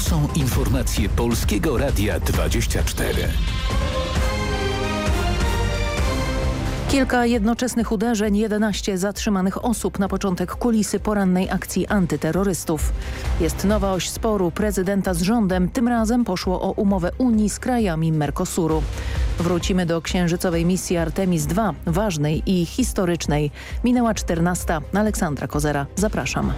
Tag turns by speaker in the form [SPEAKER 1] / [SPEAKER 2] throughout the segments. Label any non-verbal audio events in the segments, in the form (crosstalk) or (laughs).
[SPEAKER 1] To są informacje Polskiego Radia 24.
[SPEAKER 2] Kilka jednoczesnych uderzeń, 11 zatrzymanych osób na początek kulisy porannej akcji antyterrorystów. Jest nowa oś sporu prezydenta z rządem. Tym razem poszło o umowę Unii z krajami Mercosuru. Wrócimy do księżycowej misji Artemis II, ważnej i historycznej. Minęła 14. Aleksandra Kozera. Zapraszam.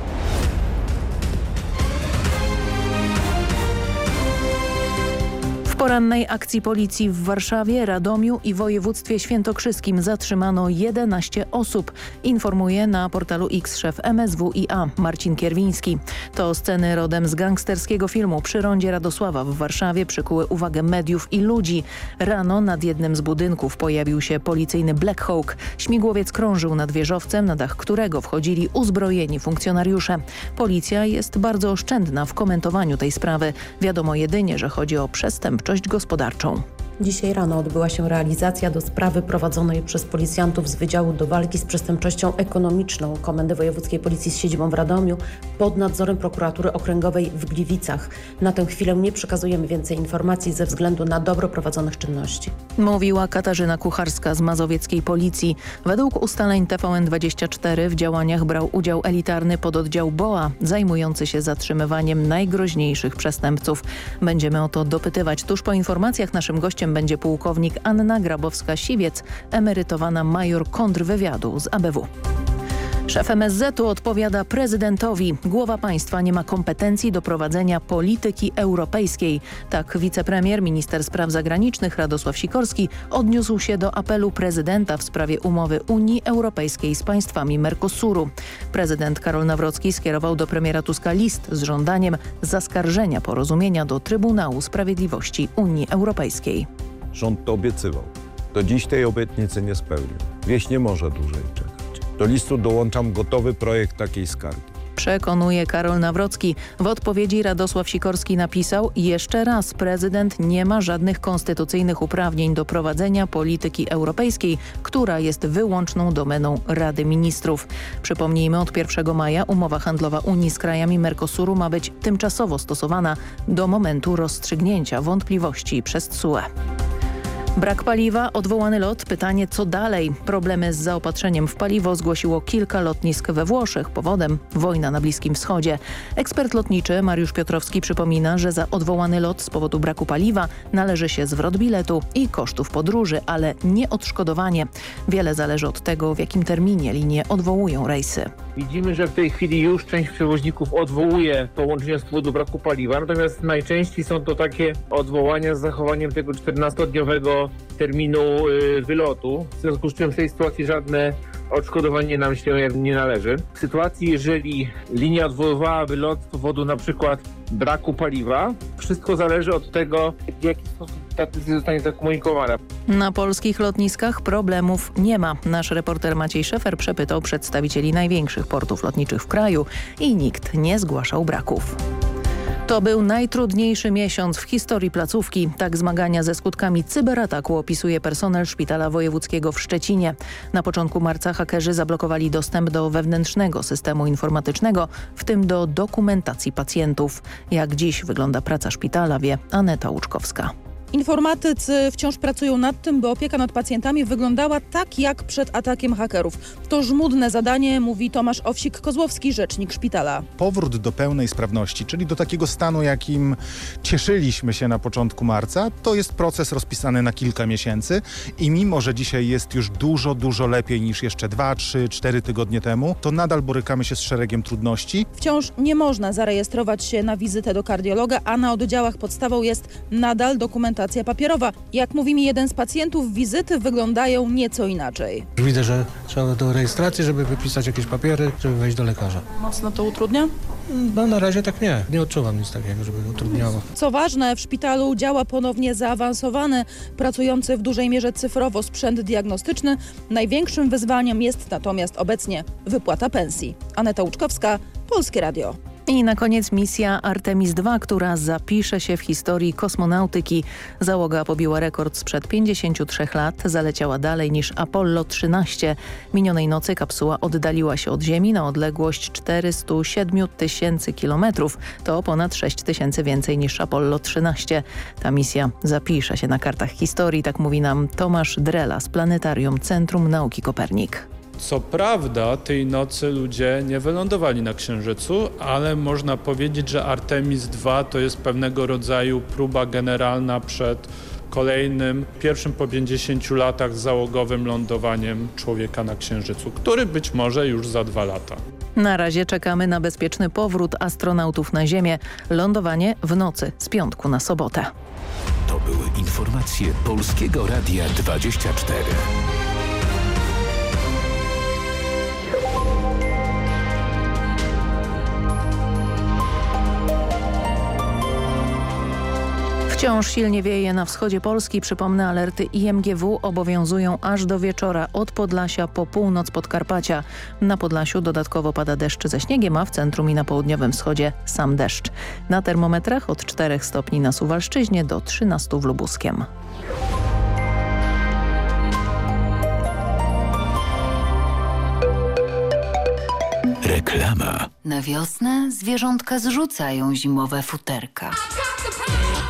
[SPEAKER 2] Porannej akcji policji w Warszawie, Radomiu i województwie świętokrzyskim zatrzymano 11 osób, informuje na portalu X szef MSWiA Marcin Kierwiński. To sceny rodem z gangsterskiego filmu przy rondzie Radosława w Warszawie przykuły uwagę mediów i ludzi. Rano nad jednym z budynków pojawił się policyjny Black Hawk. Śmigłowiec krążył nad wieżowcem, na dach którego wchodzili uzbrojeni funkcjonariusze. Policja jest bardzo oszczędna w komentowaniu tej sprawy. Wiadomo jedynie, że chodzi o przestępczość gospodarczą.
[SPEAKER 3] Dzisiaj rano odbyła się realizacja do sprawy prowadzonej przez policjantów z Wydziału do Walki z Przestępczością Ekonomiczną Komendy Wojewódzkiej Policji z siedzibą w Radomiu pod nadzorem Prokuratury Okręgowej w Gliwicach. Na tę chwilę nie przekazujemy więcej informacji ze względu na dobro prowadzonych czynności.
[SPEAKER 2] Mówiła Katarzyna Kucharska z Mazowieckiej Policji. Według ustaleń TVN24 w działaniach brał udział elitarny pododdział BOA zajmujący się zatrzymywaniem najgroźniejszych przestępców. Będziemy o to dopytywać tuż po informacjach naszym gościem będzie pułkownik Anna Grabowska-Siwiec, emerytowana major kontrwywiadu z ABW. Szef MSZ-u odpowiada prezydentowi. Głowa państwa nie ma kompetencji do prowadzenia polityki europejskiej. Tak wicepremier, minister spraw zagranicznych Radosław Sikorski odniósł się do apelu prezydenta w sprawie umowy Unii Europejskiej z państwami Mercosuru. Prezydent Karol Nawrocki skierował do premiera Tuska list z żądaniem zaskarżenia porozumienia do Trybunału Sprawiedliwości Unii Europejskiej.
[SPEAKER 4] Rząd to obiecywał. Do dziś tej obietnicy nie spełnił. Wieś nie może dłużej czekać. Do listu dołączam gotowy projekt takiej skargi.
[SPEAKER 2] Przekonuje Karol Nawrocki. W odpowiedzi Radosław Sikorski napisał jeszcze raz prezydent nie ma żadnych konstytucyjnych uprawnień do prowadzenia polityki europejskiej, która jest wyłączną domeną Rady Ministrów. Przypomnijmy od 1 maja umowa handlowa Unii z krajami Mercosuru ma być tymczasowo stosowana do momentu rozstrzygnięcia wątpliwości przez TSUE. Brak paliwa, odwołany lot, pytanie co dalej. Problemy z zaopatrzeniem w paliwo zgłosiło kilka lotnisk we Włoszech. Powodem wojna na Bliskim Wschodzie. Ekspert lotniczy Mariusz Piotrowski przypomina, że za odwołany lot z powodu braku paliwa należy się zwrot biletu i kosztów podróży, ale nie odszkodowanie. Wiele zależy od tego, w jakim terminie linie odwołują rejsy.
[SPEAKER 5] Widzimy, że w tej chwili już część przewoźników odwołuje połączenia z powodu braku paliwa, natomiast najczęściej są to takie odwołania z zachowaniem tego 14-dniowego terminu y, wylotu, w związku z czym w tej sytuacji żadne odszkodowanie nam się nie należy. W sytuacji, jeżeli linia odwoływała lot z powodu na przykład braku paliwa, wszystko zależy od tego, w jaki sposób ta decyzja zostanie zakomunikowana.
[SPEAKER 2] Na polskich lotniskach problemów nie ma. Nasz reporter Maciej Szefer przepytał przedstawicieli największych portów lotniczych w kraju i nikt nie zgłaszał braków. To był najtrudniejszy miesiąc w historii placówki. Tak zmagania ze skutkami cyberataku opisuje personel Szpitala Wojewódzkiego w Szczecinie. Na początku marca hakerzy zablokowali dostęp do wewnętrznego systemu informatycznego, w tym do dokumentacji pacjentów. Jak dziś wygląda praca szpitala wie Aneta Łuczkowska.
[SPEAKER 6] Informatycy wciąż pracują nad tym, by opieka nad pacjentami wyglądała tak jak przed atakiem hakerów. To żmudne zadanie, mówi Tomasz Owsik-Kozłowski, rzecznik szpitala.
[SPEAKER 7] Powrót do pełnej sprawności, czyli do takiego stanu, jakim cieszyliśmy się na początku marca, to jest proces rozpisany na kilka miesięcy i mimo, że dzisiaj jest już dużo, dużo lepiej niż jeszcze dwa, trzy, cztery tygodnie temu, to nadal borykamy się z szeregiem trudności.
[SPEAKER 6] Wciąż nie można zarejestrować się na wizytę do kardiologa, a na oddziałach podstawą jest nadal dokumentacja dokumentacja papierowa. Jak mówi mi jeden z pacjentów, wizyty wyglądają nieco inaczej.
[SPEAKER 8] Widzę, że trzeba do rejestracji, żeby wypisać jakieś papiery, żeby wejść do lekarza.
[SPEAKER 6] Mocno to utrudnia?
[SPEAKER 8] No na razie tak nie. Nie odczuwam nic takiego, żeby utrudniało.
[SPEAKER 6] Co ważne, w szpitalu działa ponownie zaawansowany, pracujący w dużej mierze cyfrowo sprzęt diagnostyczny. Największym wyzwaniem jest natomiast obecnie wypłata pensji. Aneta Łuczkowska, Polskie Radio.
[SPEAKER 2] I na koniec misja Artemis II, która zapisze się w historii kosmonautyki. Załoga pobiła rekord sprzed 53 lat, zaleciała dalej niż Apollo 13. Minionej nocy kapsuła oddaliła się od Ziemi na odległość 407 tysięcy kilometrów. To ponad 6 tysięcy więcej niż Apollo 13. Ta misja zapisze się na kartach historii, tak mówi nam Tomasz Drela z Planetarium Centrum Nauki Kopernik.
[SPEAKER 9] Co prawda tej nocy ludzie nie wylądowali na Księżycu, ale można powiedzieć, że Artemis II to jest pewnego rodzaju próba generalna przed kolejnym, pierwszym po 50 latach załogowym lądowaniem człowieka na Księżycu, który być może już za dwa lata.
[SPEAKER 2] Na razie czekamy na bezpieczny powrót astronautów na Ziemię. Lądowanie w nocy z piątku na sobotę.
[SPEAKER 1] To były informacje Polskiego Radia 24.
[SPEAKER 2] Wciąż silnie wieje na wschodzie Polski. Przypomnę, alerty IMGW obowiązują aż do wieczora od Podlasia po północ Podkarpacia. Na Podlasiu dodatkowo pada deszcz ze śniegiem, a w centrum i na południowym wschodzie sam deszcz. Na termometrach od 4 stopni na Suwalszczyźnie do 13 w Lubuskiem.
[SPEAKER 1] Reklama.
[SPEAKER 10] Na wiosnę zwierzątka zrzucają zimowe futerka.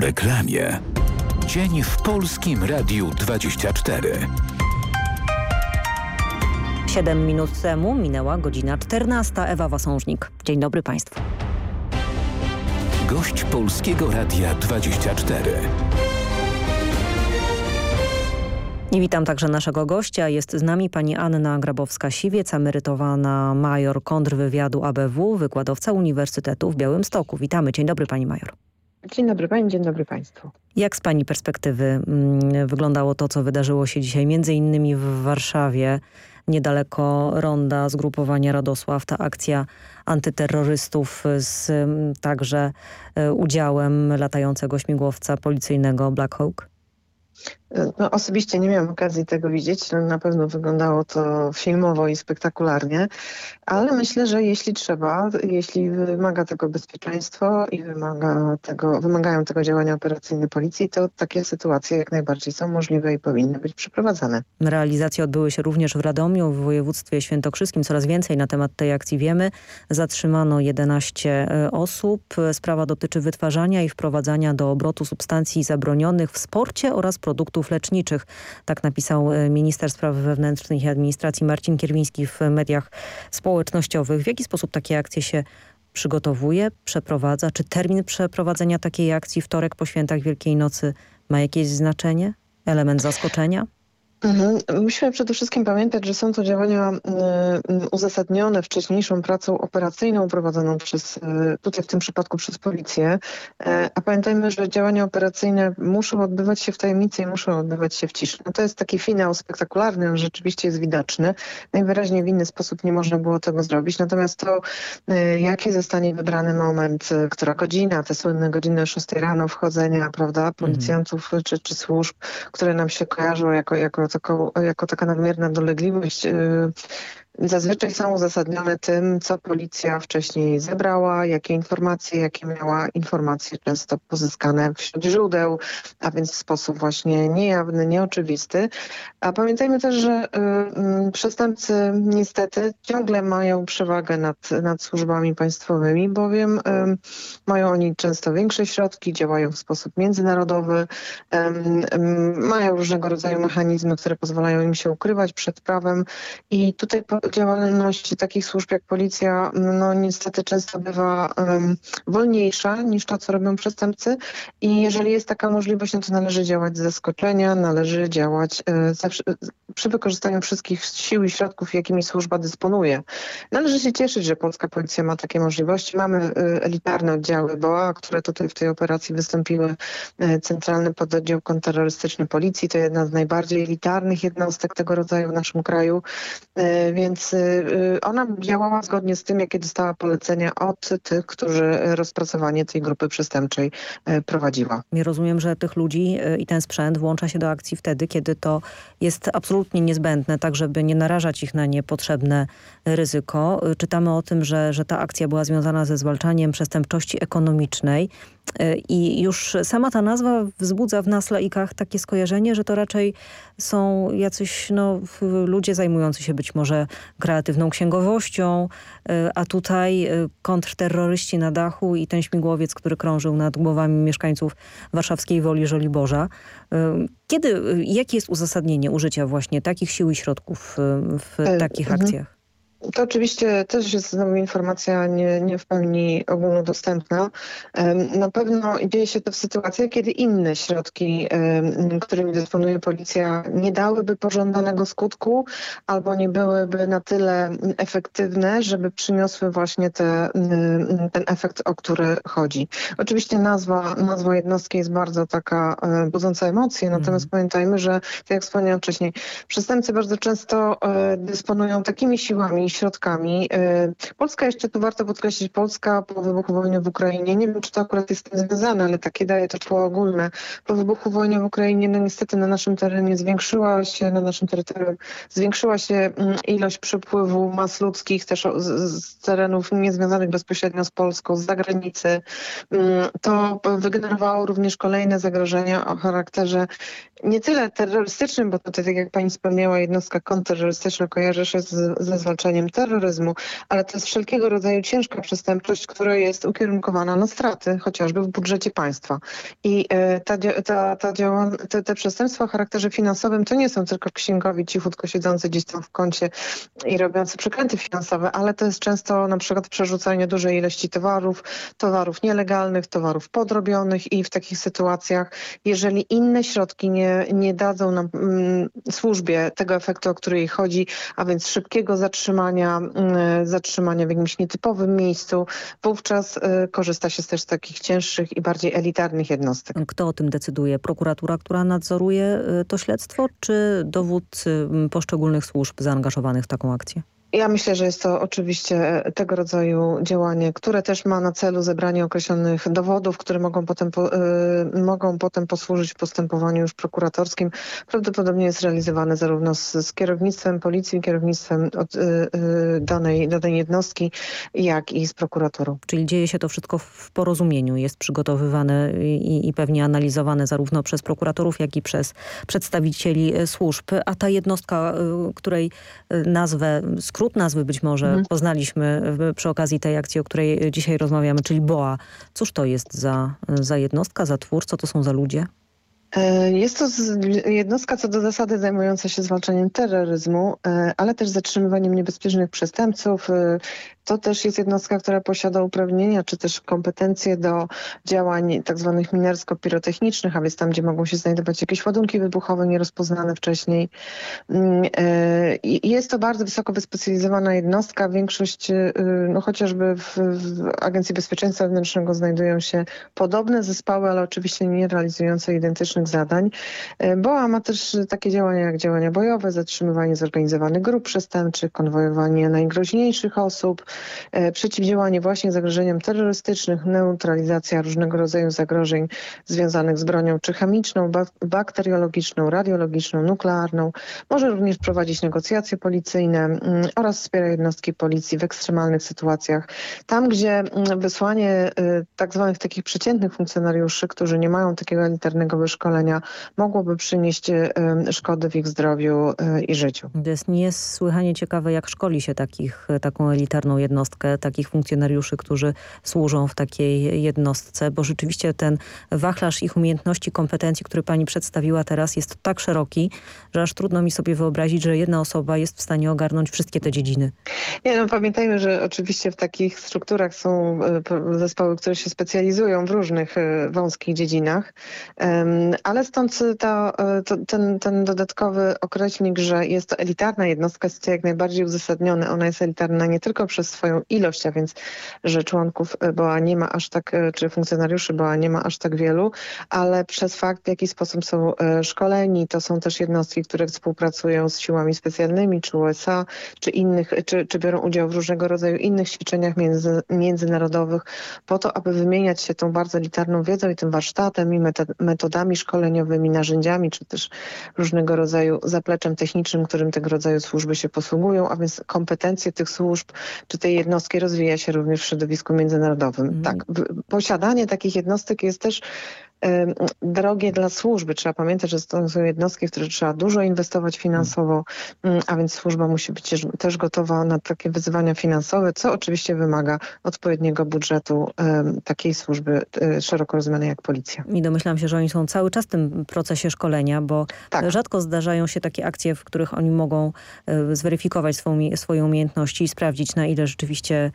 [SPEAKER 1] Po reklamie. Dzień w Polskim Radiu 24.
[SPEAKER 11] 7 minut temu minęła godzina 14. Ewa Wasążnik. Dzień dobry Państwu.
[SPEAKER 1] Gość Polskiego Radia 24.
[SPEAKER 11] I witam także naszego gościa. Jest z nami pani Anna Grabowska-Siwiec, emerytowana major kontrwywiadu ABW, wykładowca Uniwersytetu w Białymstoku. Witamy. Dzień dobry pani major.
[SPEAKER 12] Dzień dobry Pani, dzień dobry Państwu.
[SPEAKER 11] Jak z Pani perspektywy mm, wyglądało to, co wydarzyło się dzisiaj między innymi w Warszawie, niedaleko ronda zgrupowania Radosław, ta akcja antyterrorystów z mm, także y, udziałem latającego śmigłowca policyjnego Black Hawk?
[SPEAKER 12] No, osobiście nie miałam okazji tego widzieć. Na pewno wyglądało to filmowo i spektakularnie, ale myślę, że jeśli trzeba, jeśli wymaga tego bezpieczeństwo i wymaga tego, wymagają tego działania operacyjne policji, to takie sytuacje jak najbardziej są możliwe i powinny być przeprowadzane.
[SPEAKER 11] Realizacje odbyły się również w Radomiu, w województwie świętokrzyskim. Coraz więcej na temat tej akcji wiemy. Zatrzymano 11 osób. Sprawa dotyczy wytwarzania i wprowadzania do obrotu substancji zabronionych w sporcie oraz produktów leczniczych. Tak napisał minister spraw wewnętrznych i administracji Marcin Kierwiński w mediach społecznościowych. W jaki sposób takie akcje się przygotowuje, przeprowadza? Czy termin przeprowadzenia takiej akcji wtorek po świętach Wielkiej Nocy ma jakieś znaczenie? Element zaskoczenia?
[SPEAKER 12] Mhm. Musimy przede wszystkim pamiętać, że są to działania y, uzasadnione wcześniejszą pracą operacyjną prowadzoną przez, y, tutaj w tym przypadku przez policję, y, a pamiętajmy, że działania operacyjne muszą odbywać się w tajemnicy i muszą odbywać się w ciszy. No to jest taki finał spektakularny, on rzeczywiście jest widoczny. Najwyraźniej w inny sposób nie można było tego zrobić, natomiast to, jaki zostanie wybrany moment, która godzina, te słynne godziny 6 rano wchodzenia, prawda, policjantów mhm. czy, czy służb, które nam się kojarzą jako, jako jako taka nadmierna dolegliwość zazwyczaj są uzasadnione tym, co policja wcześniej zebrała, jakie informacje, jakie miała informacje często pozyskane wśród źródeł, a więc w sposób właśnie niejawny, nieoczywisty. A pamiętajmy też, że y, y, przestępcy niestety ciągle mają przewagę nad, nad służbami państwowymi, bowiem y, mają oni często większe środki, działają w sposób międzynarodowy, mają różnego rodzaju mechanizmy, które pozwalają im się ukrywać przed prawem i tutaj działalność takich służb jak policja no niestety często bywa wolniejsza niż to, co robią przestępcy i jeżeli jest taka możliwość, no to należy działać z zaskoczenia, należy działać e, przy wykorzystaniu wszystkich sił i środków, jakimi służba dysponuje. Należy się cieszyć, że polska policja ma takie możliwości. Mamy e, elitarne oddziały BOA, które tutaj w tej operacji wystąpiły. E, Centralny Pododdział Kontrterrorystyczny Policji to jedna z najbardziej elitarnych jednostek tego rodzaju w naszym kraju, więc ona działała zgodnie z tym, jakie dostała polecenia od tych, którzy rozpracowanie tej grupy przestępczej prowadziła.
[SPEAKER 11] Ja rozumiem, że tych ludzi i ten sprzęt włącza się do akcji wtedy, kiedy to jest absolutnie niezbędne, tak żeby nie narażać ich na niepotrzebne ryzyko. Czytamy o tym, że, że ta akcja była związana ze zwalczaniem przestępczości ekonomicznej i już sama ta nazwa wzbudza w nas laikach takie skojarzenie, że to raczej są jacyś no, ludzie zajmujący się być może kreatywną księgowością, a tutaj kontrterroryści na dachu i ten śmigłowiec, który krążył nad głowami mieszkańców warszawskiej Woli Żoliborza. Kiedy, jakie jest uzasadnienie użycia właśnie takich sił i środków w takich
[SPEAKER 12] mhm.
[SPEAKER 11] akcjach?
[SPEAKER 12] To oczywiście też jest znowu informacja nie, nie w pełni ogólnodostępna. Na pewno dzieje się to w sytuacjach, kiedy inne środki, którymi dysponuje policja, nie dałyby pożądanego skutku albo nie byłyby na tyle efektywne, żeby przyniosły właśnie te, ten efekt, o który chodzi. Oczywiście nazwa, nazwa jednostki jest bardzo taka e, budząca emocje, natomiast mm. pamiętajmy, że tak jak wspomniałam wcześniej, przestępcy bardzo często e, dysponują takimi siłami, środkami. Y, Polska jeszcze tu warto podkreślić, Polska po wybuchu wojny w Ukrainie, nie wiem czy to akurat jest z tym związane, ale takie daje to tło ogólne. Po wybuchu wojny w Ukrainie no niestety na naszym terenie zwiększyła się, na naszym terytorium zwiększyła się mm, ilość przepływu mas ludzkich też z, terenów niezwiązanych bezpośrednio z Polską, z zagranicy. Mm, to wygenerowało również kolejne zagrożenia o charakterze nie tyle terrorystycznym, bo tutaj, tak jak pani wspomniała, jednostka kontrterrorystyczna kojarzy się ze zwalczaniem terroryzmu, ale to jest wszelkiego rodzaju ciężka przestępczość, która jest ukierunkowana na straty, chociażby w budżecie państwa. I e, ta, ta, ta te, te przestępstwa o charakterze finansowym to nie są tylko księgowi cichutko siedzący gdzieś tam w kącie i robiący przekręty finansowe, ale to jest często na przykład przerzucanie dużej ilości towarów, towarów nielegalnych, towarów podrobionych i w takich sytuacjach, jeżeli inne środki nie nie, dadzą nam mm, służbie tego efektu, o który jej chodzi, a więc szybkiego zatrzymania, mm, zatrzymania w jakimś nietypowym miejscu, wówczas y, korzysta się też z takich cięższych i bardziej elitarnych jednostek.
[SPEAKER 11] Kto o tym decyduje? Prokuratura, która nadzoruje y, to śledztwo, czy dowódcy poszczególnych służb zaangażowanych w taką akcję?
[SPEAKER 12] Ja myślę, że jest to oczywiście e, tego rodzaju działanie, które też ma na celu zebranie określonych dowodów, które mogą potem, po, y, mogą potem posłużyć w postępowaniu już prokuratorskim. Prawdopodobnie jest realizowane zarówno z, z kierownictwem policji, kierownictwem od, y, y, danej, danej jednostki, jak i z prokuraturą.
[SPEAKER 11] Czyli dzieje się to wszystko w porozumieniu, jest przygotowywane i, i pewnie analizowane zarówno przez prokuratorów, jak i przez przedstawicieli służb. A ta jednostka, której nazwę skrót nazwy być może mhm. poznaliśmy przy okazji tej akcji, o której dzisiaj rozmawiamy, czyli BOA. Cóż to jest za, za jednostka, za twór? Co to są za ludzie?
[SPEAKER 12] E, jest to jednostka co do zasady zajmująca się zwalczaniem terroryzmu, e, ale też zatrzymywaniem niebezpiecznych przestępców, e, to też jest jednostka, która posiada uprawnienia czy też kompetencje do działań tak zwanych minersko-pirotechnicznych, a więc tam, gdzie mogą się znajdować jakieś ładunki wybuchowe nierozpoznane wcześniej. Mm, e, jest to bardzo wysoko wyspecjalizowana jednostka. Większość, e, no chociażby w, w Agencji Bezpieczeństwa Wewnętrznego znajdują się podobne zespoły, ale oczywiście nie realizujące identycznych zadań. E, BOA ma też takie działania jak działania bojowe, zatrzymywanie zorganizowanych grup przestępczych, konwojowanie najgroźniejszych osób, przeciwdziałanie właśnie zagrożeniom terrorystycznych, neutralizacja różnego rodzaju zagrożeń związanych z bronią czy chemiczną, bakteriologiczną, radiologiczną, nuklearną. Może również prowadzić negocjacje policyjne mm, oraz wspiera jednostki policji w ekstremalnych sytuacjach. Tam, gdzie mm, wysłanie tak zwanych takich przeciętnych funkcjonariuszy, którzy nie mają takiego elitarnego wyszkolenia, mogłoby przynieść szkody w ich zdrowiu i życiu.
[SPEAKER 11] To jest niesłychanie ciekawe, jak szkoli się takich, taką elitarną jednostkę, takich funkcjonariuszy, którzy służą w takiej jednostce, bo rzeczywiście ten wachlarz ich umiejętności, kompetencji, który pani przedstawiła teraz jest tak szeroki, że aż trudno mi sobie wyobrazić, że jedna osoba jest w stanie ogarnąć wszystkie te dziedziny.
[SPEAKER 12] Nie, no pamiętajmy, że oczywiście w takich strukturach są e, zespoły, które się specjalizują w różnych e, wąskich dziedzinach, ale stąd e, to, ten, ten dodatkowy określnik, że jest to elitarna jednostka jest jak najbardziej uzasadniony. Ona jest elitarna nie tylko przez swoją ilość, a więc, że członków BOA nie ma aż tak, czy funkcjonariuszy BOA nie ma aż tak wielu, ale przez fakt, w jaki sposób są szkoleni. To są też jednostki, które współpracują z siłami specjalnymi, czy USA, czy innych, czy, czy biorą udział w różnego rodzaju innych ćwiczeniach między, międzynarodowych po to, aby wymieniać się tą bardzo elitarną wiedzą i tym warsztatem i metodami szkoleniowymi, narzędziami, czy też różnego rodzaju zapleczem technicznym, którym tego rodzaju służby się posługują, a więc kompetencje tych służb czy tej jednostki rozwija się również w środowisku międzynarodowym. Mm. Tak, posiadanie takich jednostek jest też drogie dla służby. Trzeba pamiętać, że to są jednostki, w które trzeba dużo inwestować finansowo, mm, a więc służba musi być też gotowa na takie wyzwania finansowe, co oczywiście wymaga odpowiedniego budżetu takiej służby e, szeroko rozumianej jak policja.
[SPEAKER 11] I domyślam się, że oni są cały czas w tym procesie szkolenia, bo tak. rzadko zdarzają się takie akcje, w których oni mogą e, zweryfikować swoją, swoje umiejętności i sprawdzić, na ile rzeczywiście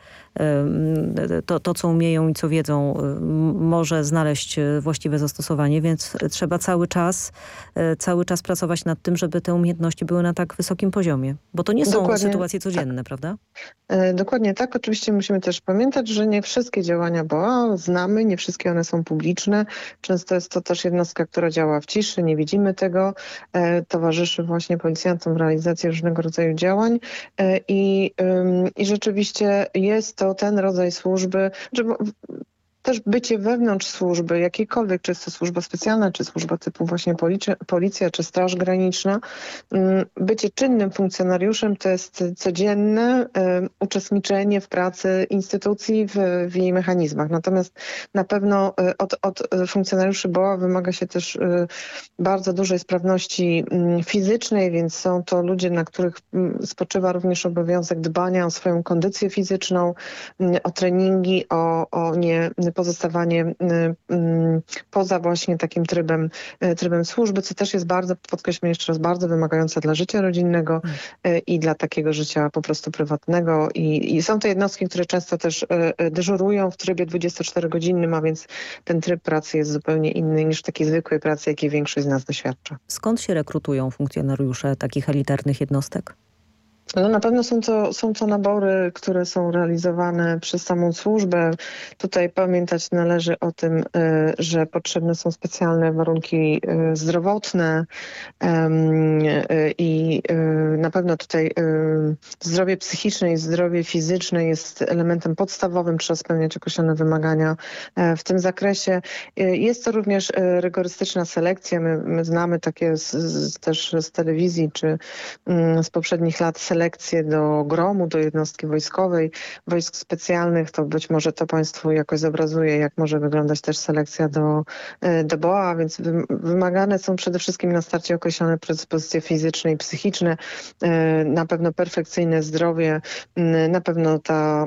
[SPEAKER 11] to, to, co umieją i co wiedzą, może znaleźć właściwe zastosowanie, więc trzeba cały czas, e, cały czas pracować nad tym, żeby te umiejętności były na tak wysokim poziomie. Bo to nie są Dokładnie, sytuacje codzienne, tak. prawda?
[SPEAKER 12] E, dokładnie tak. Oczywiście musimy też pamiętać, że nie wszystkie działania BOA znamy, nie wszystkie one są publiczne. Często jest to też jednostka, która działa w ciszy, nie widzimy tego. E, towarzyszy właśnie policjantom realizacji różnego rodzaju działań i, i rzeczywiście jest to ten rodzaj służby, że też bycie wewnątrz służby, jakiejkolwiek, czy jest to służba specjalna, czy służba typu właśnie policja, czy straż graniczna, mm, bycie czynnym funkcjonariuszem to jest codzienne uczestniczenie w pracy instytucji, w, w jej mechanizmach. Natomiast na pewno e, od, od funkcjonariuszy BOA wymaga się też e, bardzo dużej sprawności mm, fizycznej, więc są to ludzie, na których mm, spoczywa również obowiązek dbania o swoją kondycję fizyczną, o treningi, o, o nie pozostawanie y, y, poza właśnie takim trybem, y, trybem służby, co też jest bardzo, podkreślmy jeszcze raz, bardzo wymagające dla życia rodzinnego mm. i dla takiego życia po prostu prywatnego. I, I, są to jednostki, które często też dyżurują w trybie 24-godzinnym, a więc ten tryb pracy jest zupełnie inny niż takiej zwykłej pracy, jakiej większość z nas doświadcza.
[SPEAKER 11] Skąd się rekrutują funkcjonariusze takich elitarnych jednostek?
[SPEAKER 12] No na pewno są to, są to nabory, które są realizowane przez samą służbę. Tutaj pamiętać należy o tym, e, że potrzebne są specjalne warunki e, zdrowotne e, i na pewno tutaj zdrowie psychiczne i zdrowie fizyczne jest elementem podstawowym. Trzeba spełniać określone wymagania w tym zakresie. Jest to również rygorystyczna selekcja. My, my znamy takie z, z, też z telewizji czy mm, z poprzednich lat selekcje selekcję do gromu, do jednostki wojskowej, wojsk specjalnych, to być może to Państwu jakoś zobrazuje, jak może wyglądać też selekcja do, e, do BOA, więc wymagane są przede wszystkim na starcie określone predyspozycje fizyczne i psychiczne, e, na pewno perfekcyjne zdrowie, na pewno ta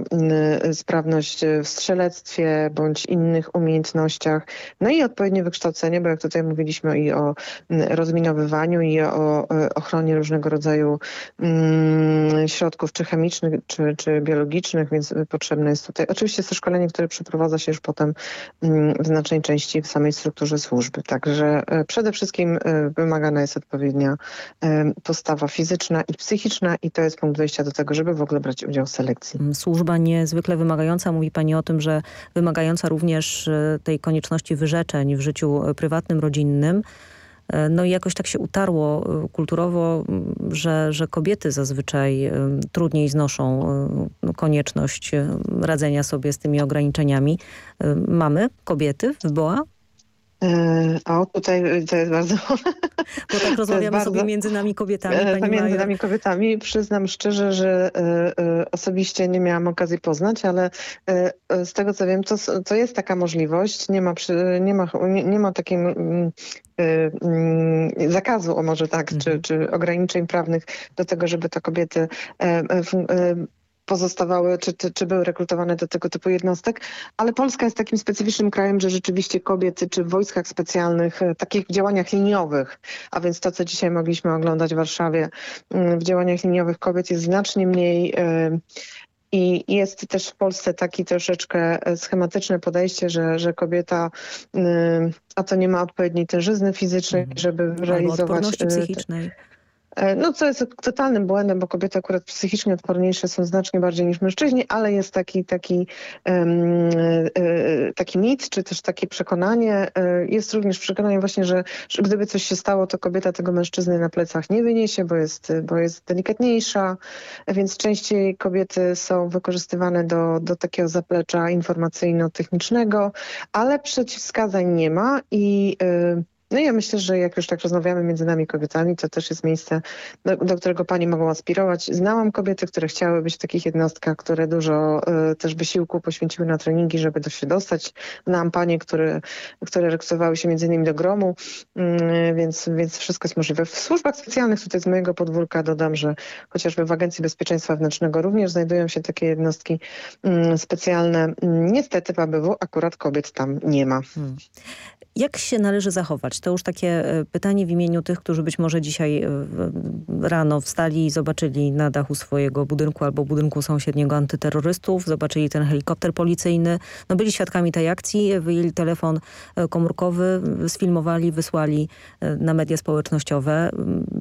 [SPEAKER 12] sprawność w strzelectwie bądź innych umiejętnościach, no i odpowiednie wykształcenie, bo jak tutaj mówiliśmy i o rozminowywaniu i o ochronie różnego rodzaju Mm, środków, czy chemicznych, czy, czy biologicznych, więc potrzebne jest tutaj. Oczywiście jest to szkolenie, które przeprowadza się już potem mm, w znacznej części w samej strukturze służby. Także e, przede wszystkim e, wymagana jest odpowiednia e, postawa fizyczna i psychiczna i to jest punkt wyjścia do tego, żeby w ogóle brać udział w selekcji.
[SPEAKER 11] Mm, służba niezwykle wymagająca. Mówi Pani o tym, że wymagająca również tej konieczności wyrzeczeń w życiu prywatnym, rodzinnym. E, no i jakoś tak się utarło e, kulturowo, że, że kobiety zazwyczaj e, trudniej znoszą konieczność radzenia sobie z tymi ograniczeniami. Mamy kobiety w BOA?
[SPEAKER 12] O, tutaj to jest bardzo...
[SPEAKER 11] Bo tak (laughs) rozmawiamy bardzo... sobie między nami kobietami. Pani
[SPEAKER 12] między nami kobietami. Przyznam szczerze, że y, y, osobiście nie miałam okazji poznać, ale z tego co wiem, to, to jest taka możliwość. Nie ma, przy, nie ma, nie, nie ma takiej mm, mm, zakazu, o może tak, mhm. czy, czy ograniczeń prawnych do tego, żeby to kobiety pozostawały, czy, czy, czy, były rekrutowane do tego typu jednostek, ale Polska jest takim specyficznym krajem, że rzeczywiście kobiety, czy w wojskach specjalnych, e, takich działaniach liniowych, a więc to, co dzisiaj mogliśmy oglądać w Warszawie, mm, w działaniach liniowych kobiet jest znacznie mniej e, i jest też w Polsce taki troszeczkę e, schematyczne podejście, że, że kobieta, a to nie ma odpowiedniej tężyzny fizycznej, mhm. żeby Albo realizować...
[SPEAKER 11] psychicznej.
[SPEAKER 12] E, no co jest totalnym błędem, bo kobiety akurat psychicznie odporniejsze są znacznie bardziej niż mężczyźni, ale jest taki, taki, um, taki mit, czy też takie przekonanie. Jest również przekonanie właśnie, że, że gdyby coś się stało, to kobieta tego mężczyzny na plecach nie wyniesie, bo jest, bo jest delikatniejsza, więc częściej kobiety są wykorzystywane do, do takiego zaplecza informacyjno-technicznego, ale przeciwwskazań nie ma i no ja myślę, że jak już tak rozmawiamy między nami kobietami, to też jest miejsce, do, do którego pani mogą aspirować. Znałam kobiety, które chciały być w takich jednostkach, które dużo y, też wysiłku poświęciły na treningi, żeby do się dostać. Znałam panie, które, które rekrutowały się między innymi do gromu, y, więc, więc wszystko jest możliwe. W służbach specjalnych tutaj z mojego podwórka dodam, że chociażby w Agencji Bezpieczeństwa Wewnętrznego również znajdują się takie jednostki y, specjalne. Niestety w ABW akurat kobiet tam nie ma. Hmm.
[SPEAKER 11] Jak się należy zachować? To już takie e, pytanie w imieniu tych, którzy być może dzisiaj e, rano wstali i zobaczyli na dachu swojego budynku albo budynku sąsiedniego antyterrorystów, zobaczyli ten helikopter policyjny, no byli świadkami tej akcji, wyjęli telefon e, komórkowy, sfilmowali, wysłali na media społecznościowe,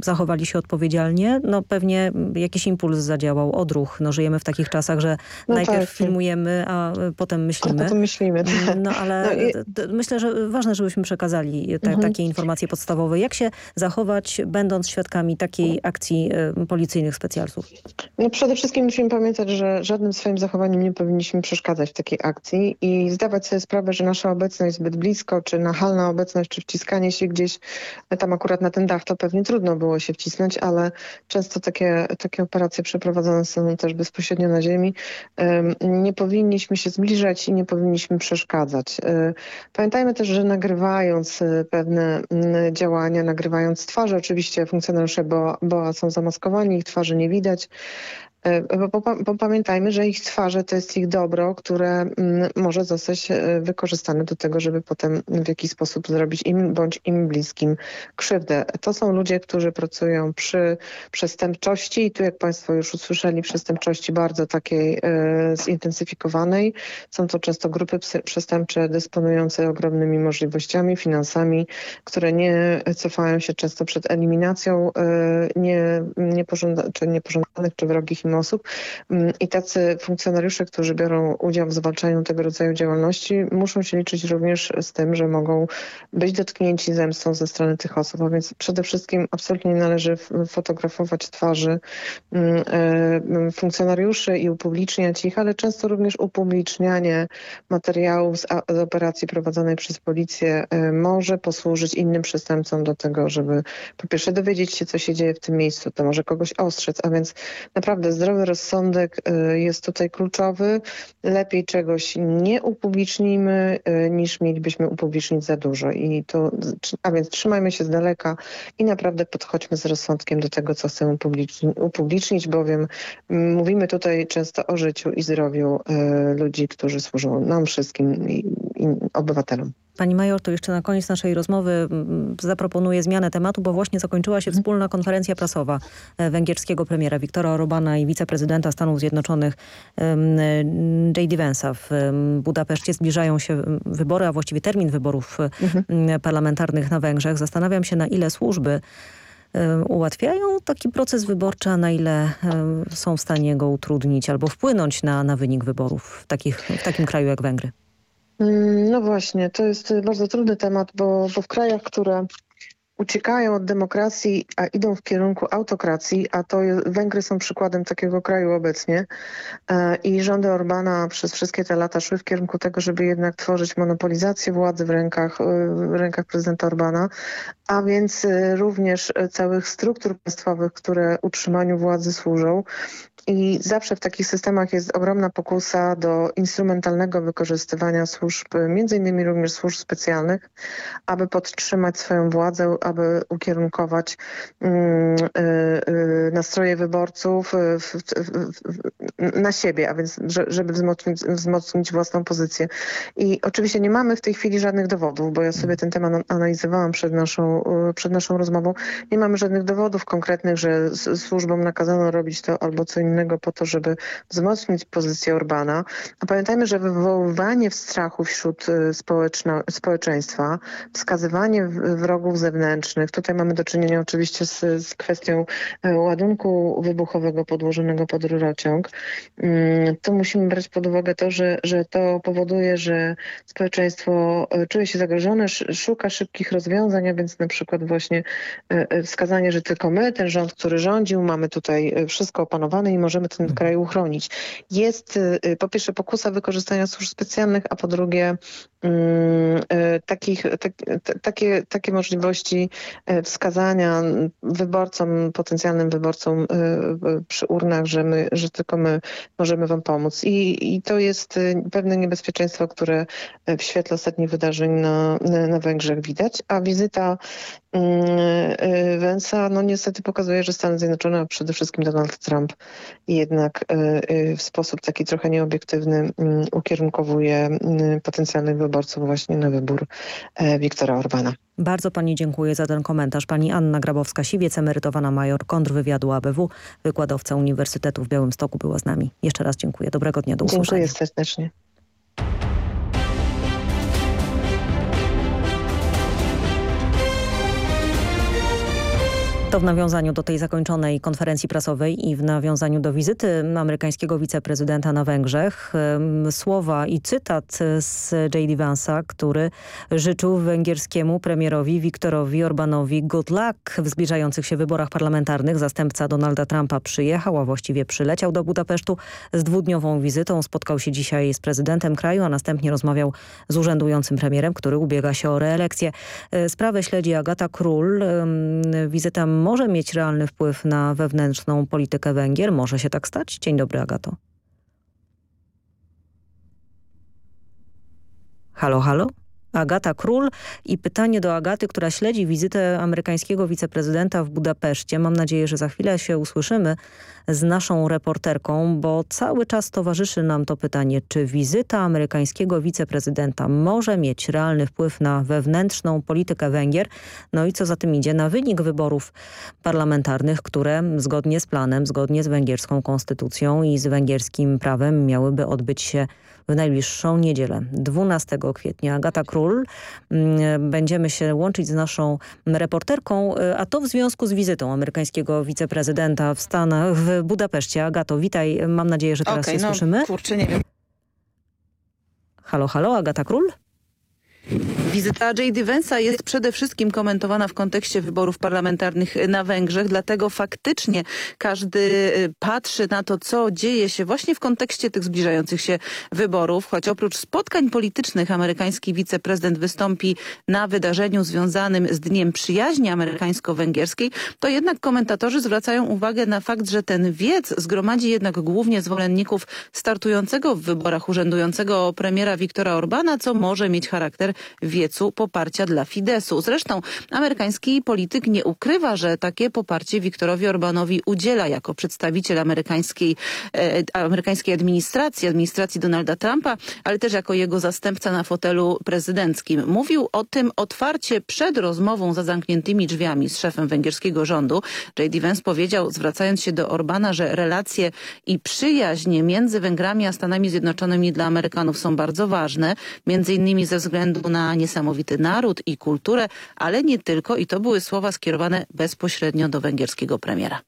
[SPEAKER 11] zachowali się odpowiedzialnie. No pewnie jakiś impuls zadziałał, odruch. No żyjemy w takich czasach, że no najpierw tak. filmujemy, a potem myślimy. A
[SPEAKER 12] potem myślimy.
[SPEAKER 11] Tak. No ale no i... myślę, że ważne, żebyśmy przekazali te, mhm. takie informacje podstawowe. Jak się zachować, będąc świadkami takiej akcji y, policyjnych specjalców?
[SPEAKER 12] No przede wszystkim musimy pamiętać, że żadnym swoim zachowaniem nie powinniśmy przeszkadzać w takiej akcji i zdawać sobie sprawę, że nasza obecność zbyt blisko, czy nachalna obecność, czy wciskanie się gdzieś, tam akurat na ten dach to pewnie trudno było się wcisnąć, ale często takie, takie operacje przeprowadzone są też bezpośrednio na ziemi. Nie powinniśmy się zbliżać i nie powinniśmy przeszkadzać. Y, pamiętajmy też, że nagrywamy nagrywając y, pewne mm, działania, nagrywając twarze. Oczywiście funkcjonariusze BOA są zamaskowani, ich twarzy nie widać, E, bo, bo, pamiętajmy, że ich twarze to jest ich dobro, które mm, może zostać e, wykorzystane do tego, żeby potem w jakiś sposób zrobić im bądź im bliskim krzywdę. To są ludzie, którzy pracują przy przestępczości i tu jak Państwo już usłyszeli, przestępczości bardzo takiej e, zintensyfikowanej. Są to często grupy przestępcze dysponujące ogromnymi możliwościami, finansami, które nie cofają się często przed eliminacją e, nie, czy niepożądanych czy wrogich osób. Mm, i tacy funkcjonariusze, którzy biorą udział w zwalczaniu tego rodzaju działalności muszą się liczyć również z tym, że mogą być dotknięci zemstą ze strony tych osób, a więc przede wszystkim absolutnie nie należy fotografować twarzy mm, e, funkcjonariuszy i upubliczniać ich, ale często również upublicznianie materiałów z, z operacji prowadzonej przez policję e, może posłużyć innym przestępcom do tego, żeby po pierwsze dowiedzieć się, co się dzieje w tym miejscu, to może kogoś ostrzec, a więc naprawdę zdrowy rozsądek y, jest tutaj kluczowy. Lepiej czegoś nie upublicznijmy, y, niż mielibyśmy upublicznić za dużo. I to, a więc trzymajmy się z daleka i naprawdę podchodźmy z rozsądkiem do tego, co chcemy upublicznić, bowiem mm, mówimy tutaj często o życiu i zdrowiu y, ludzi, którzy służą nam wszystkim i obywatelom.
[SPEAKER 11] Pani Major, to jeszcze na koniec naszej rozmowy mm, zaproponuję zmianę tematu, bo właśnie zakończyła się wspólna konferencja prasowa e, węgierskiego premiera Viktora Orbana i wiceprezydenta Stanów Zjednoczonych J.D. Vance'a w Budapeszcie. Zbliżają się wybory, a właściwie termin wyborów mhm. parlamentarnych na Węgrzech. Zastanawiam się, na ile służby ułatwiają taki proces wyborczy, a na ile są w stanie go utrudnić albo wpłynąć na, na wynik wyborów w, takich, w takim kraju jak Węgry.
[SPEAKER 12] Mm, no właśnie, to jest bardzo trudny temat, bo, bo w krajach, które uciekają od demokracji, a idą w kierunku autokracji, a to Węgry są przykładem takiego kraju obecnie i rządy Orbana przez wszystkie te lata szły w kierunku tego, żeby jednak tworzyć monopolizację władzy w rękach, w rękach prezydenta Orbana, a więc również całych struktur państwowych, które utrzymaniu władzy służą. I zawsze w takich systemach jest ogromna pokusa do instrumentalnego wykorzystywania służb, między innymi również służb specjalnych, aby podtrzymać swoją władzę, aby ukierunkować mm, y, y, nastroje wyborców y, na siebie, a więc żeby wzmocnić, wzmocnić własną pozycję. I oczywiście nie mamy w tej chwili żadnych dowodów, bo ja sobie ten temat analizowałam przed naszą, przed naszą rozmową. Nie mamy żadnych dowodów konkretnych, że służbom nakazano robić to albo co innego po to, żeby wzmocnić pozycję Orbana. A pamiętajmy, że wywoływanie strachu wśród y, społeczeństwa, wskazywanie wrogów zewnętrznych, tutaj mamy do czynienia oczywiście z, z kwestią y, ładunku wybuchowego podłożonego pod rurociąg, mm, to musimy brać pod uwagę to, że, że to powoduje, że społeczeństwo y, czuje się zagrożone, szuka szybkich rozwiązań, a więc na przykład właśnie wskazanie, że tylko my, ten rząd, który rządził, mamy tutaj wszystko opanowane i możemy ten kraj uchronić. Jest po pierwsze pokusa wykorzystania służb specjalnych, a po drugie takich, tak, takie, takie możliwości y, wskazania wyborcom, potencjalnym wyborcom przy urnach, że, my, że tylko my możemy wam pomóc. I, i to jest pewne niebezpieczeństwo, które w świetle ostatnich wydarzeń na, na Węgrzech widać, a wizyta Wensa no niestety pokazuje, że Stany Zjednoczone, a przede wszystkim Donald Trump jednak e, e, w sposób taki trochę nieobiektywny mm, ukierunkowuje mm, potencjalnych wyborców właśnie na wybór e, Wiktora Orbana.
[SPEAKER 11] Bardzo Pani dziękuję za ten komentarz. Pani Anna Grabowska-Siwiec, emerytowana major kontrwywiadu ABW, wykładowca Uniwersytetu w Białymstoku była z nami. Jeszcze raz dziękuję. Dobrego dnia, do usłyszenia.
[SPEAKER 12] Dziękuję serdecznie.
[SPEAKER 11] To w nawiązaniu do tej zakończonej konferencji prasowej i w nawiązaniu do wizyty amerykańskiego wiceprezydenta na Węgrzech słowa i cytat z J.D. Vance'a, który życzył węgierskiemu premierowi Viktorowi Orbanowi good luck w zbliżających się wyborach parlamentarnych. Zastępca Donalda Trumpa przyjechał, a właściwie przyleciał do Budapesztu z dwudniową wizytą. Spotkał się dzisiaj z prezydentem kraju, a następnie rozmawiał z urzędującym premierem, który ubiega się o reelekcję. E, sprawę śledzi Agata Król. Wizyta może mieć realny wpływ na wewnętrzną politykę Węgier? Może się tak stać? Dzień dobry, Agato. Halo, halo? Agata Król i pytanie do Agaty, która śledzi wizytę amerykańskiego wiceprezydenta w Budapeszcie. Mam nadzieję, że za chwilę się usłyszymy z naszą reporterką, bo cały czas towarzyszy nam to pytanie, czy wizyta amerykańskiego wiceprezydenta może mieć realny wpływ na wewnętrzną politykę Węgier, no i co za tym idzie, na wynik wyborów parlamentarnych, które zgodnie z planem, zgodnie z węgierską konstytucją i z węgierskim prawem miałyby odbyć się w najbliższą niedzielę, 12 kwietnia. Agata Król. Mm, będziemy się łączyć z naszą reporterką, a to w związku z wizytą amerykańskiego wiceprezydenta w Stanach, w Budapeszcie. Agato, witaj. Mam nadzieję, że teraz
[SPEAKER 13] okay,
[SPEAKER 11] się
[SPEAKER 13] no,
[SPEAKER 11] słyszymy.
[SPEAKER 13] Kurczę, nie wiem.
[SPEAKER 11] Halo, halo, Agata Król?
[SPEAKER 13] Wizyta J.D. Vance'a jest przede wszystkim komentowana w kontekście wyborów parlamentarnych na Węgrzech, dlatego faktycznie każdy y, patrzy na to, co dzieje się właśnie w kontekście tych zbliżających się wyborów, choć oprócz spotkań politycznych amerykański wiceprezydent wystąpi na wydarzeniu związanym z Dniem Przyjaźni Amerykańsko-Węgierskiej, to jednak komentatorzy zwracają uwagę na fakt, że ten wiec zgromadzi jednak głównie zwolenników startującego w wyborach urzędującego premiera Viktora Orbana, co może mieć charakter wiecu poparcia dla Fidesu. Zresztą amerykański polityk nie ukrywa, że takie poparcie Viktorowi Orbanowi udziela jako przedstawiciel amerykańskiej, e, amerykańskiej administracji, administracji Donalda Trumpa, ale też jako jego zastępca na fotelu prezydenckim. Mówił o tym otwarcie przed rozmową za zamkniętymi drzwiami z szefem węgierskiego rządu. J.D. Vance powiedział, zwracając się do Orbana, że relacje i przyjaźń między Węgrami a Stanami Zjednoczonymi dla Amerykanów są bardzo ważne, między innymi ze względu na niesamowity naród i kulturę, ale nie tylko i to były słowa skierowane bezpośrednio do węgierskiego premiera.